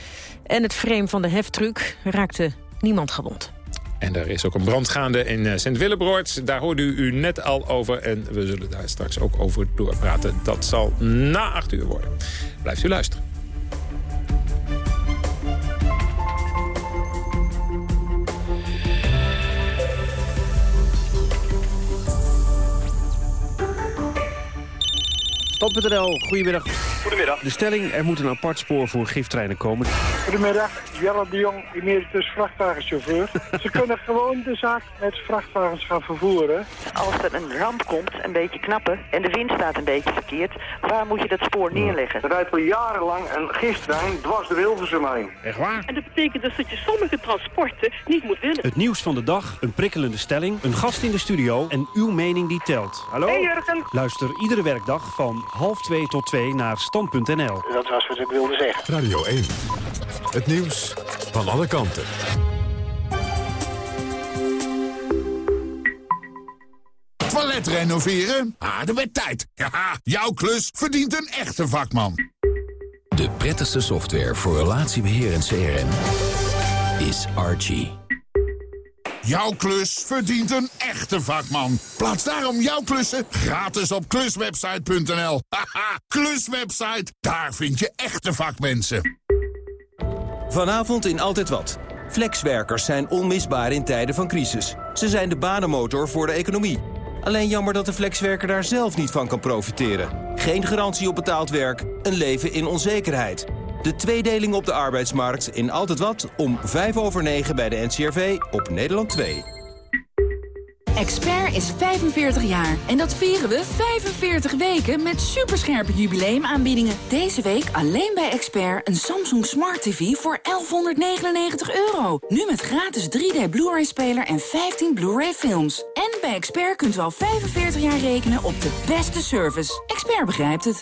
En het frame van de heftruck raakte niemand gewond. En er is ook een brand gaande in eh, Sint-Willebroord. Daar hoorde u, u net al over en we zullen daar straks ook over doorpraten. Dat zal na acht uur worden. Blijft u luisteren. Stop.nl, goedemiddag. Goedemiddag. De stelling, er moet een apart spoor voor giftreinen komen. Goedemiddag, Jelle de Jong, emeritus vrachtwagenchauffeur. (laughs) Ze kunnen gewoon de zaak met vrachtwagens gaan vervoeren. Als er een ramp komt, een beetje knappen, en de wind staat een beetje verkeerd, waar moet je dat spoor neerleggen? Er rijdt al jarenlang een gifttrein dwars de Hilversum heen. Echt waar? En dat betekent dus dat je sommige transporten niet moet willen. Het nieuws van de dag, een prikkelende stelling, een gast in de studio en uw mening die telt. Hallo? Hey, Jurgen. Luister iedere werkdag van half twee tot twee naar stand.nl. Dat was wat ik wilde zeggen. Radio 1. Het nieuws van alle kanten. Toilet renoveren? Ah, dat werd tijd. (laughs) Haha, jouw klus verdient een echte vakman. De prettigste software voor relatiebeheer en CRM is Archie. Jouw klus verdient een echte vakman. Plaats daarom jouw klussen gratis op kluswebsite.nl. (laughs) Haha, kluswebsite, daar vind je echte vakmensen. Vanavond in Altijd Wat. Flexwerkers zijn onmisbaar in tijden van crisis. Ze zijn de banenmotor voor de economie. Alleen jammer dat de flexwerker daar zelf niet van kan profiteren. Geen garantie op betaald werk, een leven in onzekerheid. De tweedeling op de arbeidsmarkt in Altijd Wat om 5 over 9 bij de NCRV op Nederland 2. Expert is 45 jaar en dat vieren we 45 weken met superscherpe jubileumaanbiedingen. Deze week alleen bij Expert een Samsung Smart TV voor 1199 euro. Nu met gratis 3D Blu-ray speler en 15 Blu-ray films. En bij Expert kunt u al 45 jaar rekenen op de beste service. Expert begrijpt het.